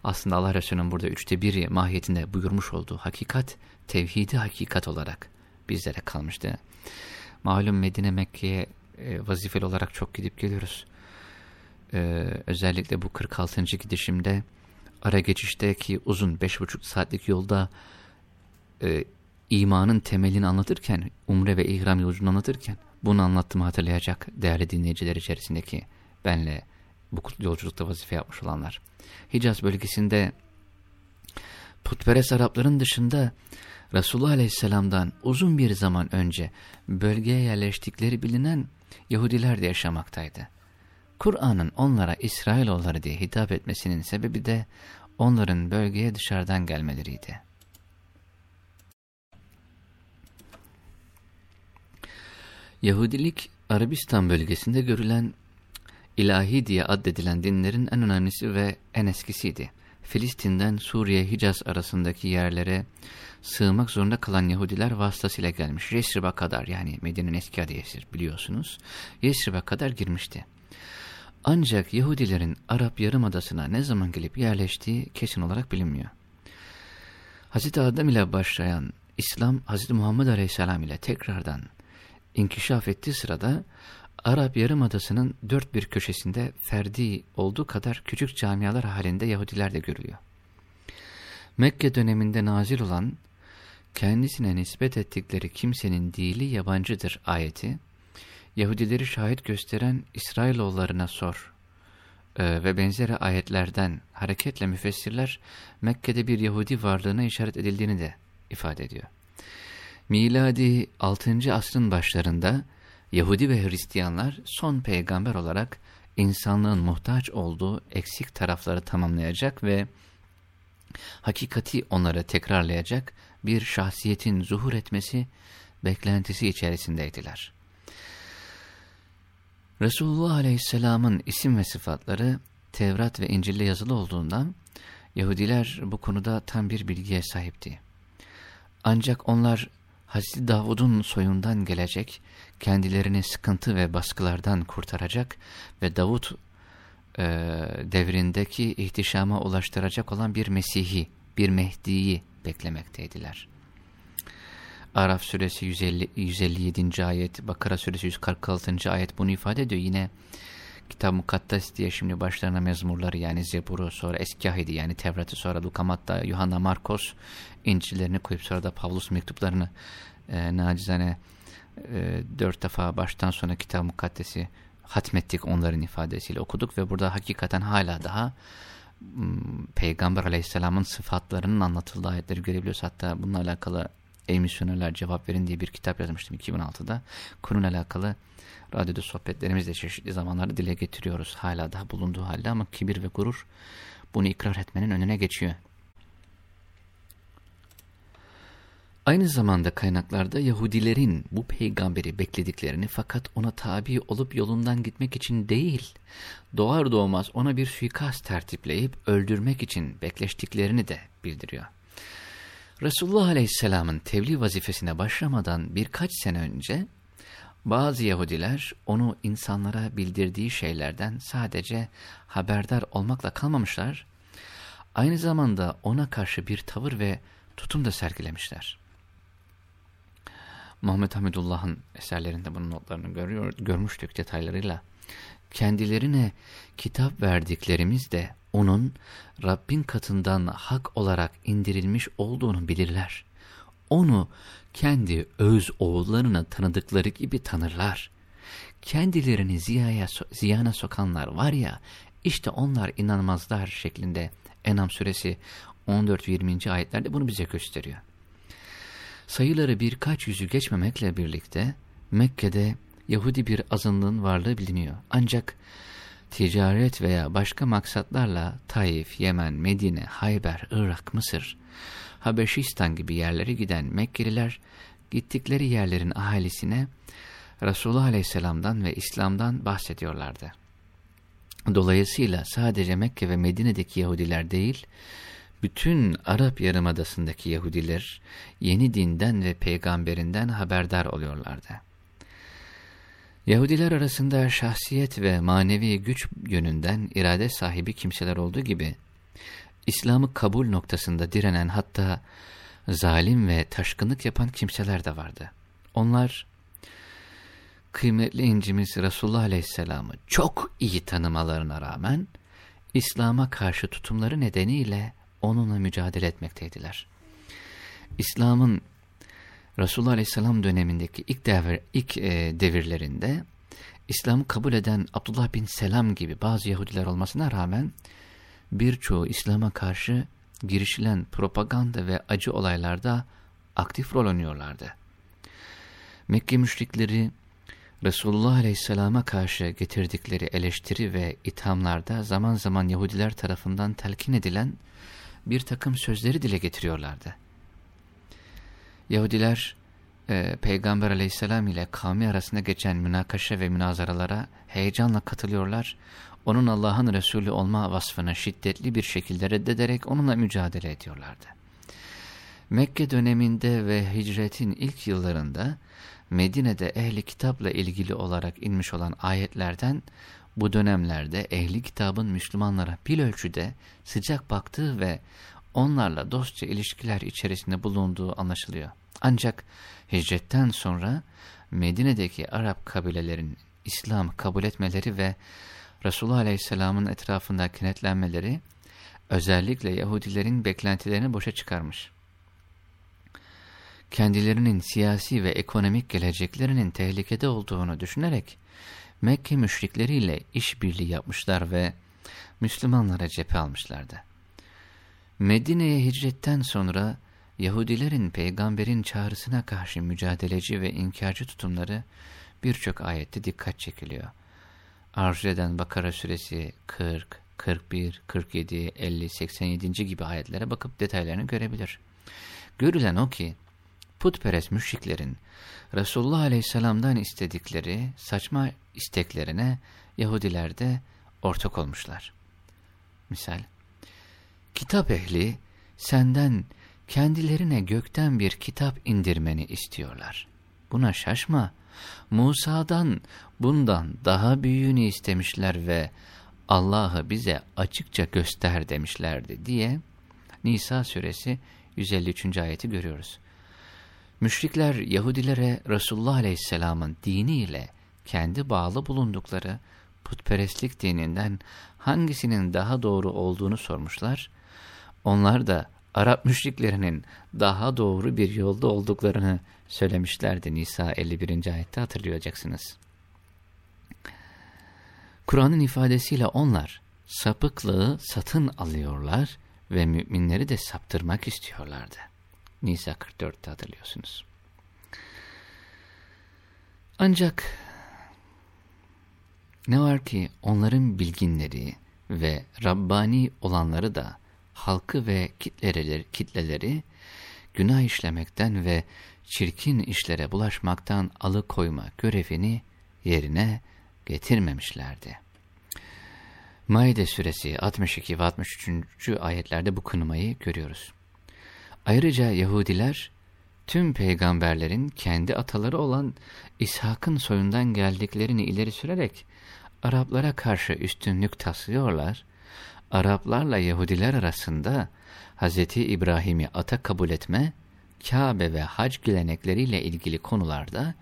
Aslında Allah Resulü'nün burada üçte biri mahiyetinde buyurmuş olduğu hakikat, tevhidi hakikat olarak bizlere kalmıştı. Malum Medine Mekke'ye e, vazifeli olarak çok gidip geliyoruz. Ee, özellikle bu 46. gidişimde ara geçişteki uzun 5,5 saatlik yolda e, imanın temelini anlatırken, umre ve ihram yolculuğunu anlatırken bunu anlattığımı hatırlayacak değerli dinleyiciler içerisindeki benle bu yolculukta vazife yapmış olanlar. Hicaz bölgesinde putperest Arapların dışında Resulullah Aleyhisselam'dan uzun bir zaman önce bölgeye yerleştikleri bilinen Yahudiler de yaşamaktaydı. Kur'an'ın onlara İsrailoğulları diye hitap etmesinin sebebi de onların bölgeye dışarıdan gelmeleriydi. Yahudilik Arabistan bölgesinde görülen ilahi diye addedilen dinlerin en önemlisi ve en eskisiydi. Filistin'den Suriye Hicaz arasındaki yerlere sığmak zorunda kalan Yahudiler vasıtasıyla gelmiş. Yesrib'a kadar yani Medine'nin eski adı Yesrib biliyorsunuz. Yesrib'a kadar girmişti. Ancak Yahudilerin Arap Yarımadası'na ne zaman gelip yerleştiği kesin olarak bilinmiyor. Hz. Adem ile başlayan İslam Hz. Muhammed Aleyhisselam ile tekrardan inkişaf ettiği sırada Arap Yarımadası'nın dört bir köşesinde ferdi olduğu kadar küçük camialar halinde Yahudiler de görülüyor. Mekke döneminde nazil olan kendisine nispet ettikleri kimsenin dili yabancıdır ayeti, Yahudileri şahit gösteren İsrailoğullarına sor ee, ve benzeri ayetlerden hareketle müfessirler Mekke'de bir Yahudi varlığına işaret edildiğini de ifade ediyor. Miladi 6. asrın başlarında Yahudi ve Hristiyanlar son peygamber olarak insanlığın muhtaç olduğu eksik tarafları tamamlayacak ve hakikati onlara tekrarlayacak bir şahsiyetin zuhur etmesi beklentisi içerisindeydiler. Resulullah Aleyhisselam'ın isim ve sıfatları Tevrat ve İncil'de yazılı olduğundan Yahudiler bu konuda tam bir bilgiye sahipti. Ancak onlar Hazreti Davud'un soyundan gelecek, kendilerini sıkıntı ve baskılardan kurtaracak ve Davud e, devrindeki ihtişama ulaştıracak olan bir Mesih'i, bir Mehdi'yi beklemekteydiler. Araf suresi 150, 157. ayet, Bakara suresi 146. ayet bunu ifade ediyor. Yine Kitab Mukaddes diye şimdi başlarına mezmurları yani Zebur'u sonra Eskahidi yani Tevrat'ı sonra Lukamatta, Yuhanna Markos İncil'lerini koyup sonra da Pavlus mektuplarını e, nacizane e, dört defa baştan sona Kitab Mukaddes'i hatmettik onların ifadesiyle okuduk ve burada hakikaten hala daha Peygamber Aleyhisselam'ın sıfatlarının anlatıldığı ayetleri görebiliyoruz. Hatta bununla alakalı Ey misyonerler cevap verin diye bir kitap yazmıştım 2006'da. Konuyla alakalı radyoda sohbetlerimizde çeşitli zamanlarda dile getiriyoruz. Hala daha bulunduğu halde ama kibir ve gurur bunu ikrar etmenin önüne geçiyor. Aynı zamanda kaynaklarda Yahudilerin bu peygamberi beklediklerini fakat ona tabi olup yolundan gitmek için değil, doğar doğmaz ona bir suikast tertipleyip öldürmek için bekleştiklerini de bildiriyor. Resulullah Aleyhisselam'ın tebliğ vazifesine başlamadan birkaç sene önce bazı Yahudiler onu insanlara bildirdiği şeylerden sadece haberdar olmakla kalmamışlar, aynı zamanda ona karşı bir tavır ve tutum da sergilemişler. Muhammed Hamidullah'ın eserlerinde bunun notlarını görüyor, görmüştük detaylarıyla. Kendilerine kitap verdiklerimiz de onun Rabbin katından hak olarak indirilmiş olduğunu bilirler. Onu kendi öz oğullarına tanıdıkları gibi tanırlar. Kendilerini ziyaya, ziyana sokanlar var ya, işte onlar inanmazlar şeklinde Enam suresi 14-20. ayetlerde bunu bize gösteriyor. Sayıları birkaç yüzü geçmemekle birlikte Mekke'de Yahudi bir azınlığın varlığı biliniyor. Ancak ticaret veya başka maksatlarla Taif, Yemen, Medine, Hayber, Irak, Mısır, Habeşistan gibi yerlere giden Mekkeliler gittikleri yerlerin ahalisine Resulullah Aleyhisselam'dan ve İslam'dan bahsediyorlardı. Dolayısıyla sadece Mekke ve Medine'deki Yahudiler değil, bütün Arap Yarımadası'ndaki Yahudiler yeni dinden ve peygamberinden haberdar oluyorlardı. Yahudiler arasında şahsiyet ve manevi güç yönünden irade sahibi kimseler olduğu gibi, İslam'ı kabul noktasında direnen hatta zalim ve taşkınlık yapan kimseler de vardı. Onlar, kıymetli incimiz Resulullah Aleyhisselam'ı çok iyi tanımalarına rağmen, İslam'a karşı tutumları nedeniyle onunla mücadele etmekteydiler. İslam'ın Resulullah Aleyhisselam dönemindeki ilk, devir, ilk e, devirlerinde İslam'ı kabul eden Abdullah bin Selam gibi bazı Yahudiler olmasına rağmen birçoğu İslam'a karşı girişilen propaganda ve acı olaylarda aktif rol oynuyorlardı. Mekke müşrikleri Resulullah Aleyhisselam'a karşı getirdikleri eleştiri ve ithamlarda zaman zaman Yahudiler tarafından telkin edilen bir takım sözleri dile getiriyorlardı. Yahudiler e, Peygamber aleyhisselam ile kavmi arasında geçen münakaşa ve münazaralara heyecanla katılıyorlar. Onun Allah'ın Resulü olma vasfını şiddetli bir şekilde reddederek onunla mücadele ediyorlardı. Mekke döneminde ve hicretin ilk yıllarında Medine'de ehli kitapla ilgili olarak inmiş olan ayetlerden bu dönemlerde ehli kitabın Müslümanlara bir ölçüde sıcak baktığı ve onlarla dostça ilişkiler içerisinde bulunduğu anlaşılıyor. Ancak hicretten sonra Medine'deki Arap kabilelerin İslam kabul etmeleri ve Resulullah Aleyhisselam'ın etrafında kenetlenmeleri özellikle Yahudilerin beklentilerini boşa çıkarmış. Kendilerinin siyasi ve ekonomik geleceklerinin tehlikede olduğunu düşünerek Mekke müşrikleriyle işbirliği yapmışlar ve Müslümanlara cephe almışlardı. Medine'ye hicretten sonra Yahudilerin peygamberin çağrısına karşı mücadeleci ve inkarcı tutumları birçok ayette dikkat çekiliyor. Arzu Bakara suresi 40, 41, 47, 50, 87. gibi ayetlere bakıp detaylarını görebilir. Görülen o ki, putperest müşriklerin Resulullah Aleyhisselam'dan istedikleri saçma isteklerine Yahudiler de ortak olmuşlar. Misal, kitap ehli senden kendilerine gökten bir kitap indirmeni istiyorlar. Buna şaşma. Musa'dan bundan daha büyüğünü istemişler ve Allah'ı bize açıkça göster demişlerdi diye Nisa suresi 153. ayeti görüyoruz. Müşrikler Yahudilere Resulullah Aleyhisselam'ın diniyle kendi bağlı bulundukları putperestlik dininden hangisinin daha doğru olduğunu sormuşlar. Onlar da Arap müşriklerinin daha doğru bir yolda olduklarını söylemişlerdi Nisa 51. ayette hatırlayacaksınız. Kur'an'ın ifadesiyle onlar sapıklığı satın alıyorlar ve müminleri de saptırmak istiyorlardı. Nisa 44'te hatırlıyorsunuz. Ancak ne var ki onların bilginleri ve Rabbani olanları da halkı ve kitleleri, kitleleri günah işlemekten ve çirkin işlere bulaşmaktan alıkoyma görevini yerine getirmemişlerdi. Maide suresi 62 ve 63. ayetlerde bu kınamayı görüyoruz. Ayrıca Yahudiler tüm peygamberlerin kendi ataları olan İshak'ın soyundan geldiklerini ileri sürerek Araplara karşı üstünlük taslıyorlar, Araplarla Yahudiler arasında Hz. İbrahim'i ata kabul etme, Kabe ve hac gelenekleriyle ilgili konularda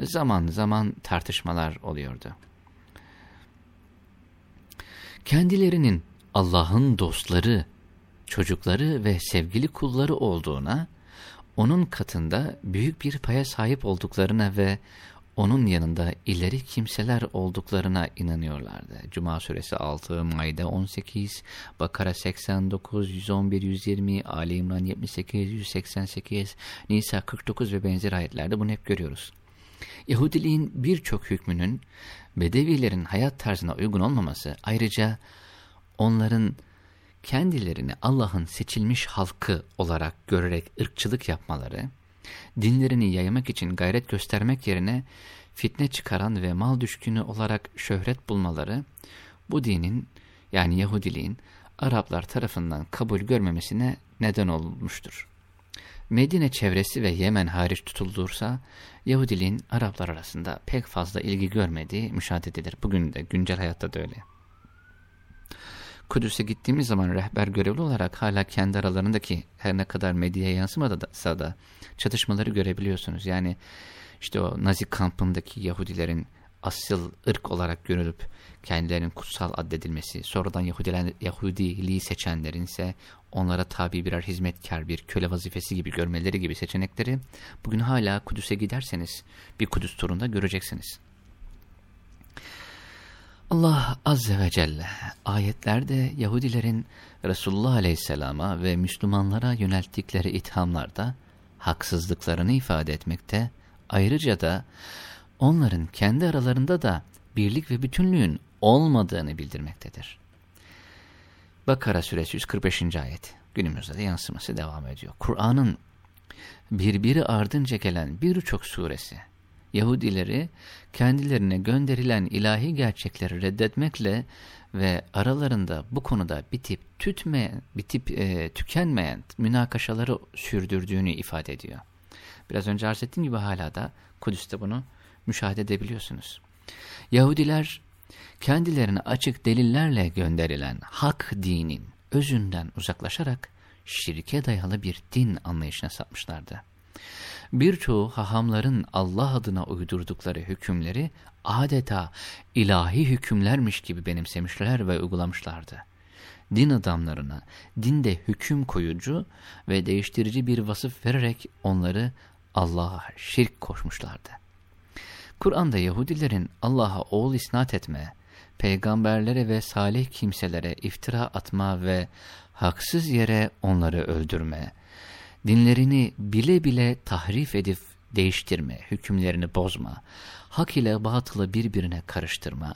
zaman zaman tartışmalar oluyordu. Kendilerinin Allah'ın dostları, çocukları ve sevgili kulları olduğuna, onun katında büyük bir paya sahip olduklarına ve onun yanında ileri kimseler olduklarına inanıyorlardı. Cuma suresi 6, Maide 18, Bakara 89, 111, 120, Ali İmran 78, 188, Nisa 49 ve benzer ayetlerde bunu hep görüyoruz. Yahudiliğin birçok hükmünün Bedevilerin hayat tarzına uygun olmaması ayrıca onların kendilerini Allah'ın seçilmiş halkı olarak görerek ırkçılık yapmaları, dinlerini yaymak için gayret göstermek yerine fitne çıkaran ve mal düşkünü olarak şöhret bulmaları, bu dinin yani Yahudiliğin Araplar tarafından kabul görmemesine neden olmuştur. Medine çevresi ve Yemen hariç tutulursa Yahudiliğin Araplar arasında pek fazla ilgi görmediği müşahede edilir. Bugün de güncel hayatta da öyle. Kudüs'e gittiğimiz zaman rehber görevli olarak hala kendi aralarındaki her ne kadar medyaya yansımadıysa da çatışmaları görebiliyorsunuz. Yani işte o Nazi kampındaki Yahudilerin asıl ırk olarak görülüp kendilerinin kutsal addedilmesi, sonradan Yahudiler, Yahudiliği seçenlerin ise onlara tabi birer hizmetkar, bir köle vazifesi gibi görmeleri gibi seçenekleri bugün hala Kudüs'e giderseniz bir Kudüs turunda göreceksiniz. Allah Azze ve Celle ayetlerde Yahudilerin Resulullah Aleyhisselam'a ve Müslümanlara yönelttikleri ithamlarda haksızlıklarını ifade etmekte, ayrıca da onların kendi aralarında da birlik ve bütünlüğün olmadığını bildirmektedir. Bakara suresi 145. ayet günümüzde de yansıması devam ediyor. Kur'an'ın birbiri ardınca gelen birçok suresi Yahudileri kendilerine gönderilen ilahi gerçekleri reddetmekle ve aralarında bu konuda bitip tütmeyen, bitip e, tükenmeyen münakaşaları sürdürdüğünü ifade ediyor. Biraz önce arz ettiğim gibi hala da Kudüs'te bunu müşahede edebiliyorsunuz. Yahudiler kendilerine açık delillerle gönderilen hak dinin özünden uzaklaşarak şirke dayalı bir din anlayışına sapmışlardı. Birçoğu hahamların Allah adına uydurdukları hükümleri adeta ilahi hükümlermiş gibi benimsemişler ve uygulamışlardı. Din adamlarına dinde hüküm koyucu ve değiştirici bir vasıf vererek onları Allah'a şirk koşmuşlardı. Kur'an'da Yahudilerin Allah'a oğul isnat etme, peygamberlere ve salih kimselere iftira atma ve haksız yere onları öldürme, dinlerini bile bile tahrif edip değiştirme, hükümlerini bozma, hak ile batılı birbirine karıştırma,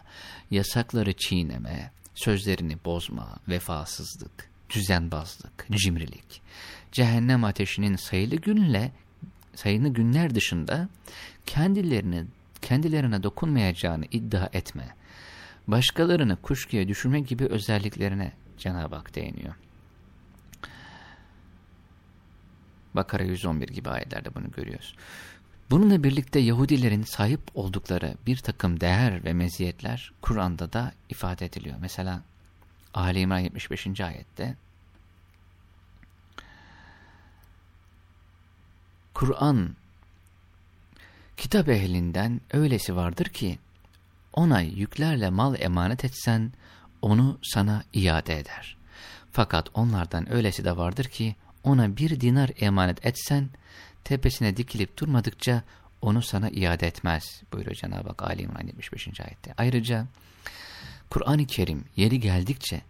yasakları çiğneme, sözlerini bozma, vefasızlık, düzenbazlık, cimrilik, cehennem ateşinin sayılı günle sayılı günler dışında kendilerini kendilerine dokunmayacağını iddia etme. Başkalarını kuşkuya düşürme gibi özelliklerine Cenab-ı Hak değiniyor. Bakara 111 gibi ayetlerde bunu görüyoruz. Bununla birlikte Yahudilerin sahip oldukları bir takım değer ve meziyetler Kur'an'da da ifade ediliyor. Mesela Ali İmran 75. ayette Kur'an kitap ehlinden öylesi vardır ki ona yüklerle mal emanet etsen onu sana iade eder. Fakat onlardan öylesi de vardır ki ona bir dinar emanet etsen tepesine dikilip durmadıkça onu sana iade etmez buyuruyor Cenab-ı Hak Ali İmran 75. ayette. Ayrıca Kur'an-ı Kerim yeri geldikçe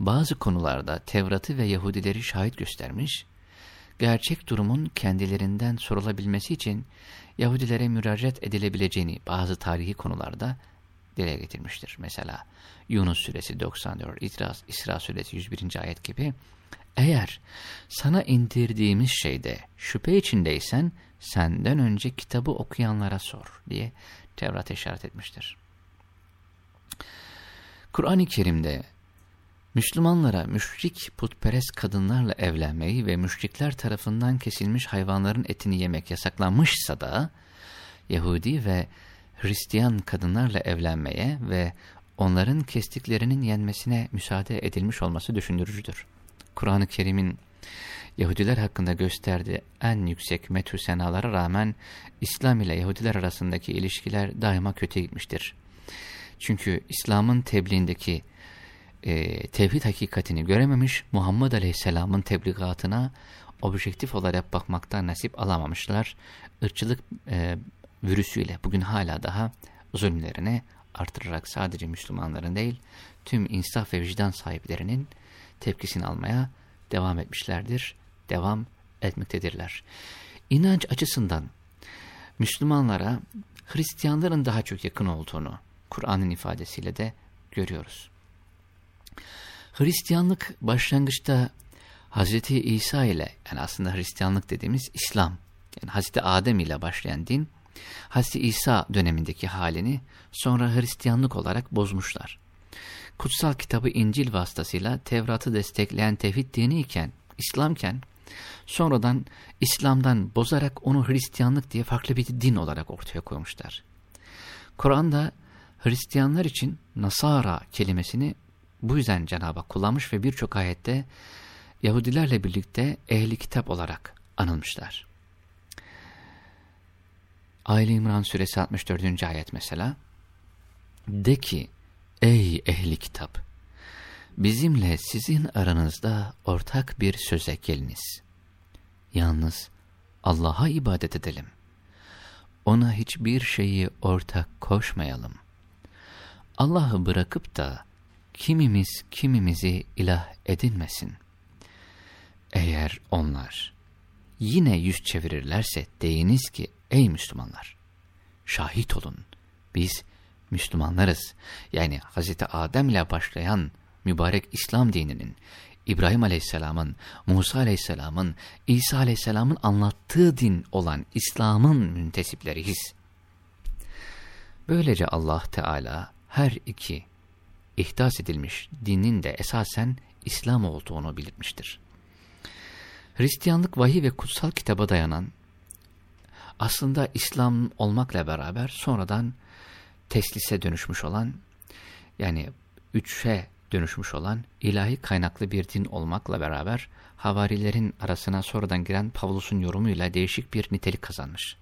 bazı konularda Tevrat'ı ve Yahudileri şahit göstermiş, gerçek durumun kendilerinden sorulabilmesi için Yahudilere müracaat edilebileceğini bazı tarihi konularda dile getirmiştir. Mesela Yunus suresi 94, İtiraz, İsra suresi 101. ayet gibi eğer sana indirdiğimiz şeyde şüphe içindeysen senden önce kitabı okuyanlara sor diye Tevrat işaret etmiştir. Kur'an-ı Kerim'de Müslümanlara müşrik putperest kadınlarla evlenmeyi ve müşrikler tarafından kesilmiş hayvanların etini yemek yasaklanmışsa da Yahudi ve Hristiyan kadınlarla evlenmeye ve onların kestiklerinin yenmesine müsaade edilmiş olması düşündürücüdür. Kur'an-ı Kerim'in Yahudiler hakkında gösterdiği en yüksek metü senalara rağmen İslam ile Yahudiler arasındaki ilişkiler daima kötü gitmiştir. Çünkü İslam'ın tebliğindeki e, tevhid hakikatini görememiş, Muhammed Aleyhisselam'ın tebligatına objektif olarak bakmaktan nasip alamamışlar. Irkçılık e, virüsüyle bugün hala daha zulümlerini artırarak sadece Müslümanların değil, tüm insaf ve vicdan sahiplerinin tepkisini almaya devam etmişlerdir, devam etmektedirler. İnanç açısından Müslümanlara Hristiyanların daha çok yakın olduğunu Kur'an'ın ifadesiyle de görüyoruz. Hristiyanlık başlangıçta Hz. İsa ile yani aslında Hristiyanlık dediğimiz İslam yani Hz. Adem ile başlayan din Hz. İsa dönemindeki halini sonra Hristiyanlık olarak bozmuşlar. Kutsal kitabı İncil vasıtasıyla Tevrat'ı destekleyen tevhid dini iken, İslamken sonradan İslam'dan bozarak onu Hristiyanlık diye farklı bir din olarak ortaya koymuşlar. Kur'an'da Hristiyanlar için Nasara kelimesini bu yüzden Cenab-ı Hak kullanmış ve birçok ayette Yahudilerle birlikte ehli kitap olarak anılmışlar. Aile İmran suresi 64. ayet mesela de ki ey ehli kitap bizimle sizin aranızda ortak bir söze geliniz. Yalnız Allah'a ibadet edelim. Ona hiçbir şeyi ortak koşmayalım. Allah'ı bırakıp da kimimiz kimimizi ilah edinmesin. Eğer onlar yine yüz çevirirlerse deyiniz ki ey Müslümanlar şahit olun biz Müslümanlarız. Yani Hz. Adem ile başlayan mübarek İslam dininin İbrahim Aleyhisselam'ın, Musa Aleyhisselam'ın, İsa Aleyhisselam'ın anlattığı din olan İslam'ın müntesipleriyiz. Böylece Allah Teala her iki ihdas edilmiş dinin de esasen İslam olduğunu belirtmiştir. Hristiyanlık vahiy ve kutsal kitaba dayanan, aslında İslam olmakla beraber sonradan teslise dönüşmüş olan, yani üçe dönüşmüş olan ilahi kaynaklı bir din olmakla beraber havarilerin arasına sonradan giren Pavlus'un yorumuyla değişik bir nitelik kazanmış.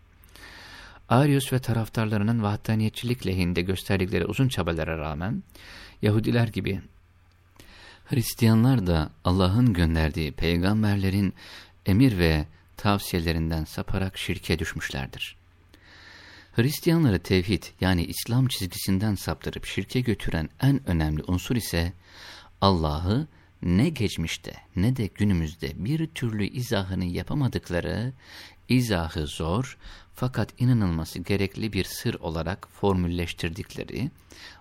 Arius ve taraftarlarının vahdaniyetçilik lehinde gösterdikleri uzun çabalara rağmen Yahudiler gibi Hristiyanlar da Allah'ın gönderdiği peygamberlerin emir ve tavsiyelerinden saparak şirke düşmüşlerdir. Hristiyanları tevhid yani İslam çizgisinden saptırıp şirke götüren en önemli unsur ise Allah'ı ne geçmişte ne de günümüzde bir türlü izahını yapamadıkları, izahı zor fakat inanılması gerekli bir sır olarak formülleştirdikleri,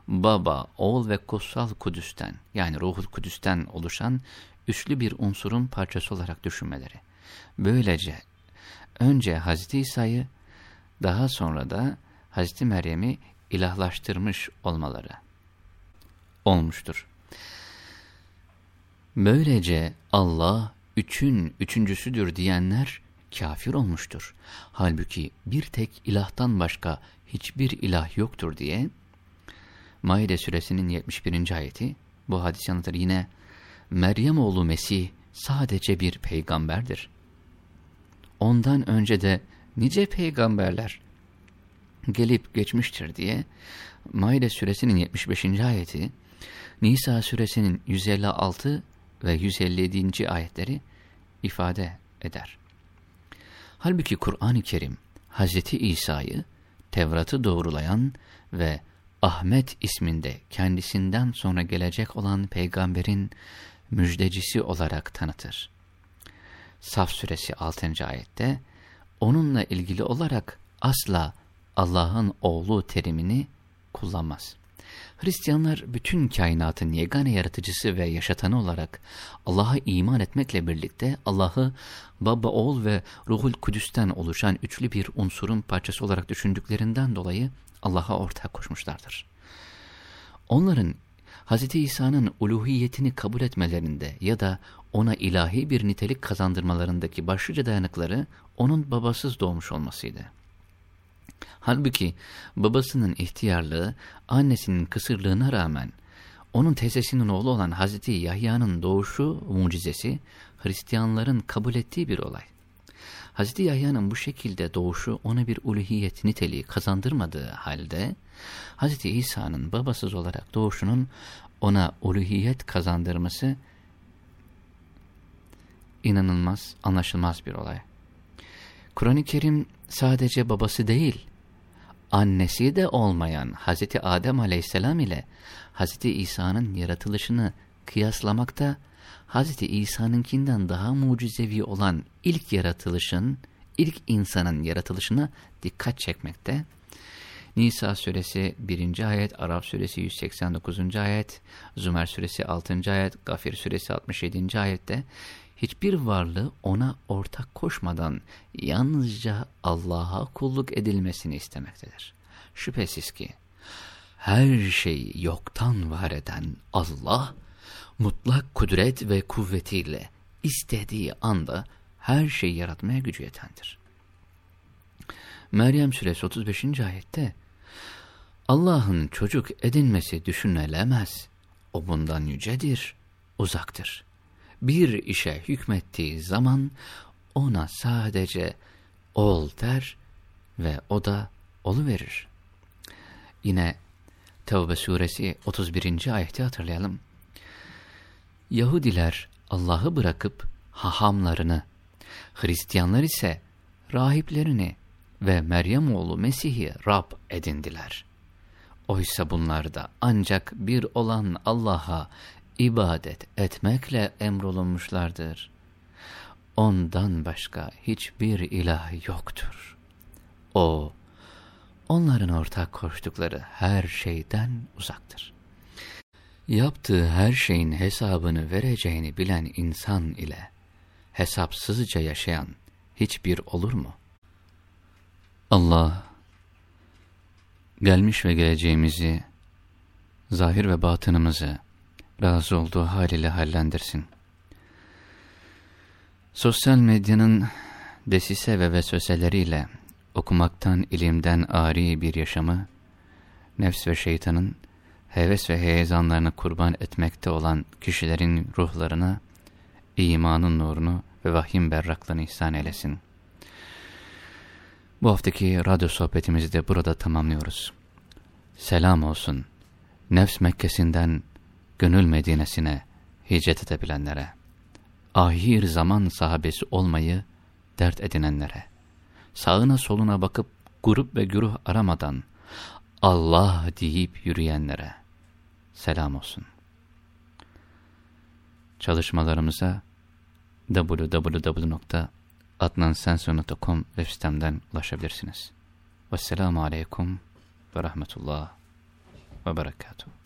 baba, oğul ve kutsal Kudüs'ten yani Ruhul Kudüs'ten oluşan üçlü bir unsurun parçası olarak düşünmeleri. Böylece önce Hazreti İsa'yı daha sonra da Hazreti Meryem'i ilahlaştırmış olmaları olmuştur. Böylece Allah üçün üçüncüsüdür diyenler kafir olmuştur. Halbuki bir tek ilahtan başka hiçbir ilah yoktur diye Maide suresinin 71. ayeti bu hadis anlatır yine Meryem oğlu Mesih sadece bir peygamberdir. Ondan önce de nice peygamberler gelip geçmiştir diye Maide suresinin 75. ayeti, Nisa suresinin 156 ve 157. ayetleri ifade eder. Halbuki Kur'an-ı Kerim Hz. İsa'yı Tevrat'ı doğrulayan ve Ahmet isminde kendisinden sonra gelecek olan peygamberin müjdecisi olarak tanıtır. Saf suresi 6. ayette onunla ilgili olarak asla Allah'ın oğlu terimini kullanmaz. Hristiyanlar bütün kainatın yegane yaratıcısı ve yaşatanı olarak Allah'a iman etmekle birlikte Allah'ı baba, oğul ve ruhul kudüsten oluşan üçlü bir unsurun parçası olarak düşündüklerinden dolayı Allah'a ortak koşmuşlardır. Onların Hz. İsa'nın uluhiyetini kabul etmelerinde ya da ona ilahi bir nitelik kazandırmalarındaki başlıca dayanıkları onun babasız doğmuş olmasıydı. Halbuki babasının ihtiyarlığı, annesinin kısırlığına rağmen onun teyzesinin oğlu olan Hazreti Yahya'nın doğuşu mucizesi Hristiyanların kabul ettiği bir olay. Hazreti Yahya'nın bu şekilde doğuşu ona bir uluhiyet niteliği kazandırmadığı halde Hazreti İsa'nın babasız olarak doğuşunun ona uluhiyet kazandırması inanılmaz, anlaşılmaz bir olay. Kur'an-ı Kerim sadece babası değil, annesi de olmayan Hazreti Adem aleyhisselam ile Hazreti İsa'nın yaratılışını kıyaslamakta, Hazreti İsa'nınkinden daha mucizevi olan ilk yaratılışın, ilk insanın yaratılışına dikkat çekmekte. Nisa suresi 1. ayet, Arap suresi 189. ayet, Zümer suresi 6. ayet, Gafir suresi 67. ayette hiçbir varlığı ona ortak koşmadan yalnızca Allah'a kulluk edilmesini istemektedir. Şüphesiz ki her şeyi yoktan var eden Allah, mutlak kudret ve kuvvetiyle istediği anda her şeyi yaratmaya gücü yetendir. Meryem suresi 35. ayette Allah'ın çocuk edinmesi düşünülemez. O bundan yücedir, uzaktır bir işe hükmettiği zaman ona sadece ol der ve o da verir. Yine Tevbe suresi 31. ayeti hatırlayalım. Yahudiler Allah'ı bırakıp hahamlarını, Hristiyanlar ise rahiplerini ve Meryem oğlu Mesih'i Rab edindiler. Oysa bunlar da ancak bir olan Allah'a ibadet etmekle emrolunmuşlardır. Ondan başka hiçbir ilah yoktur. O, onların ortak koştukları her şeyden uzaktır. Yaptığı her şeyin hesabını vereceğini bilen insan ile hesapsızca yaşayan hiçbir olur mu? Allah, gelmiş ve geleceğimizi, zahir ve batınımızı, razı olduğu haliyle hallendirsin. Sosyal medyanın desise ve vesveseleriyle okumaktan, ilimden ari bir yaşamı, nefs ve şeytanın heves ve heyecanlarını kurban etmekte olan kişilerin ruhlarına imanın nurunu ve vahyin berraklığını ihsan eylesin. Bu haftaki radyo sohbetimizi de burada tamamlıyoruz. Selam olsun. Nefs Mekkesi'nden gönül medinesine hicret edebilenlere, ahir zaman sahabesi olmayı dert edinenlere, sağına soluna bakıp grup ve güruh aramadan Allah deyip yürüyenlere selam olsun. çalışmalarımıza www.adnansenso.com web sitemden ulaşabilirsiniz. Vesselamu Aleyküm ve Rahmetullah ve Berekatuhu.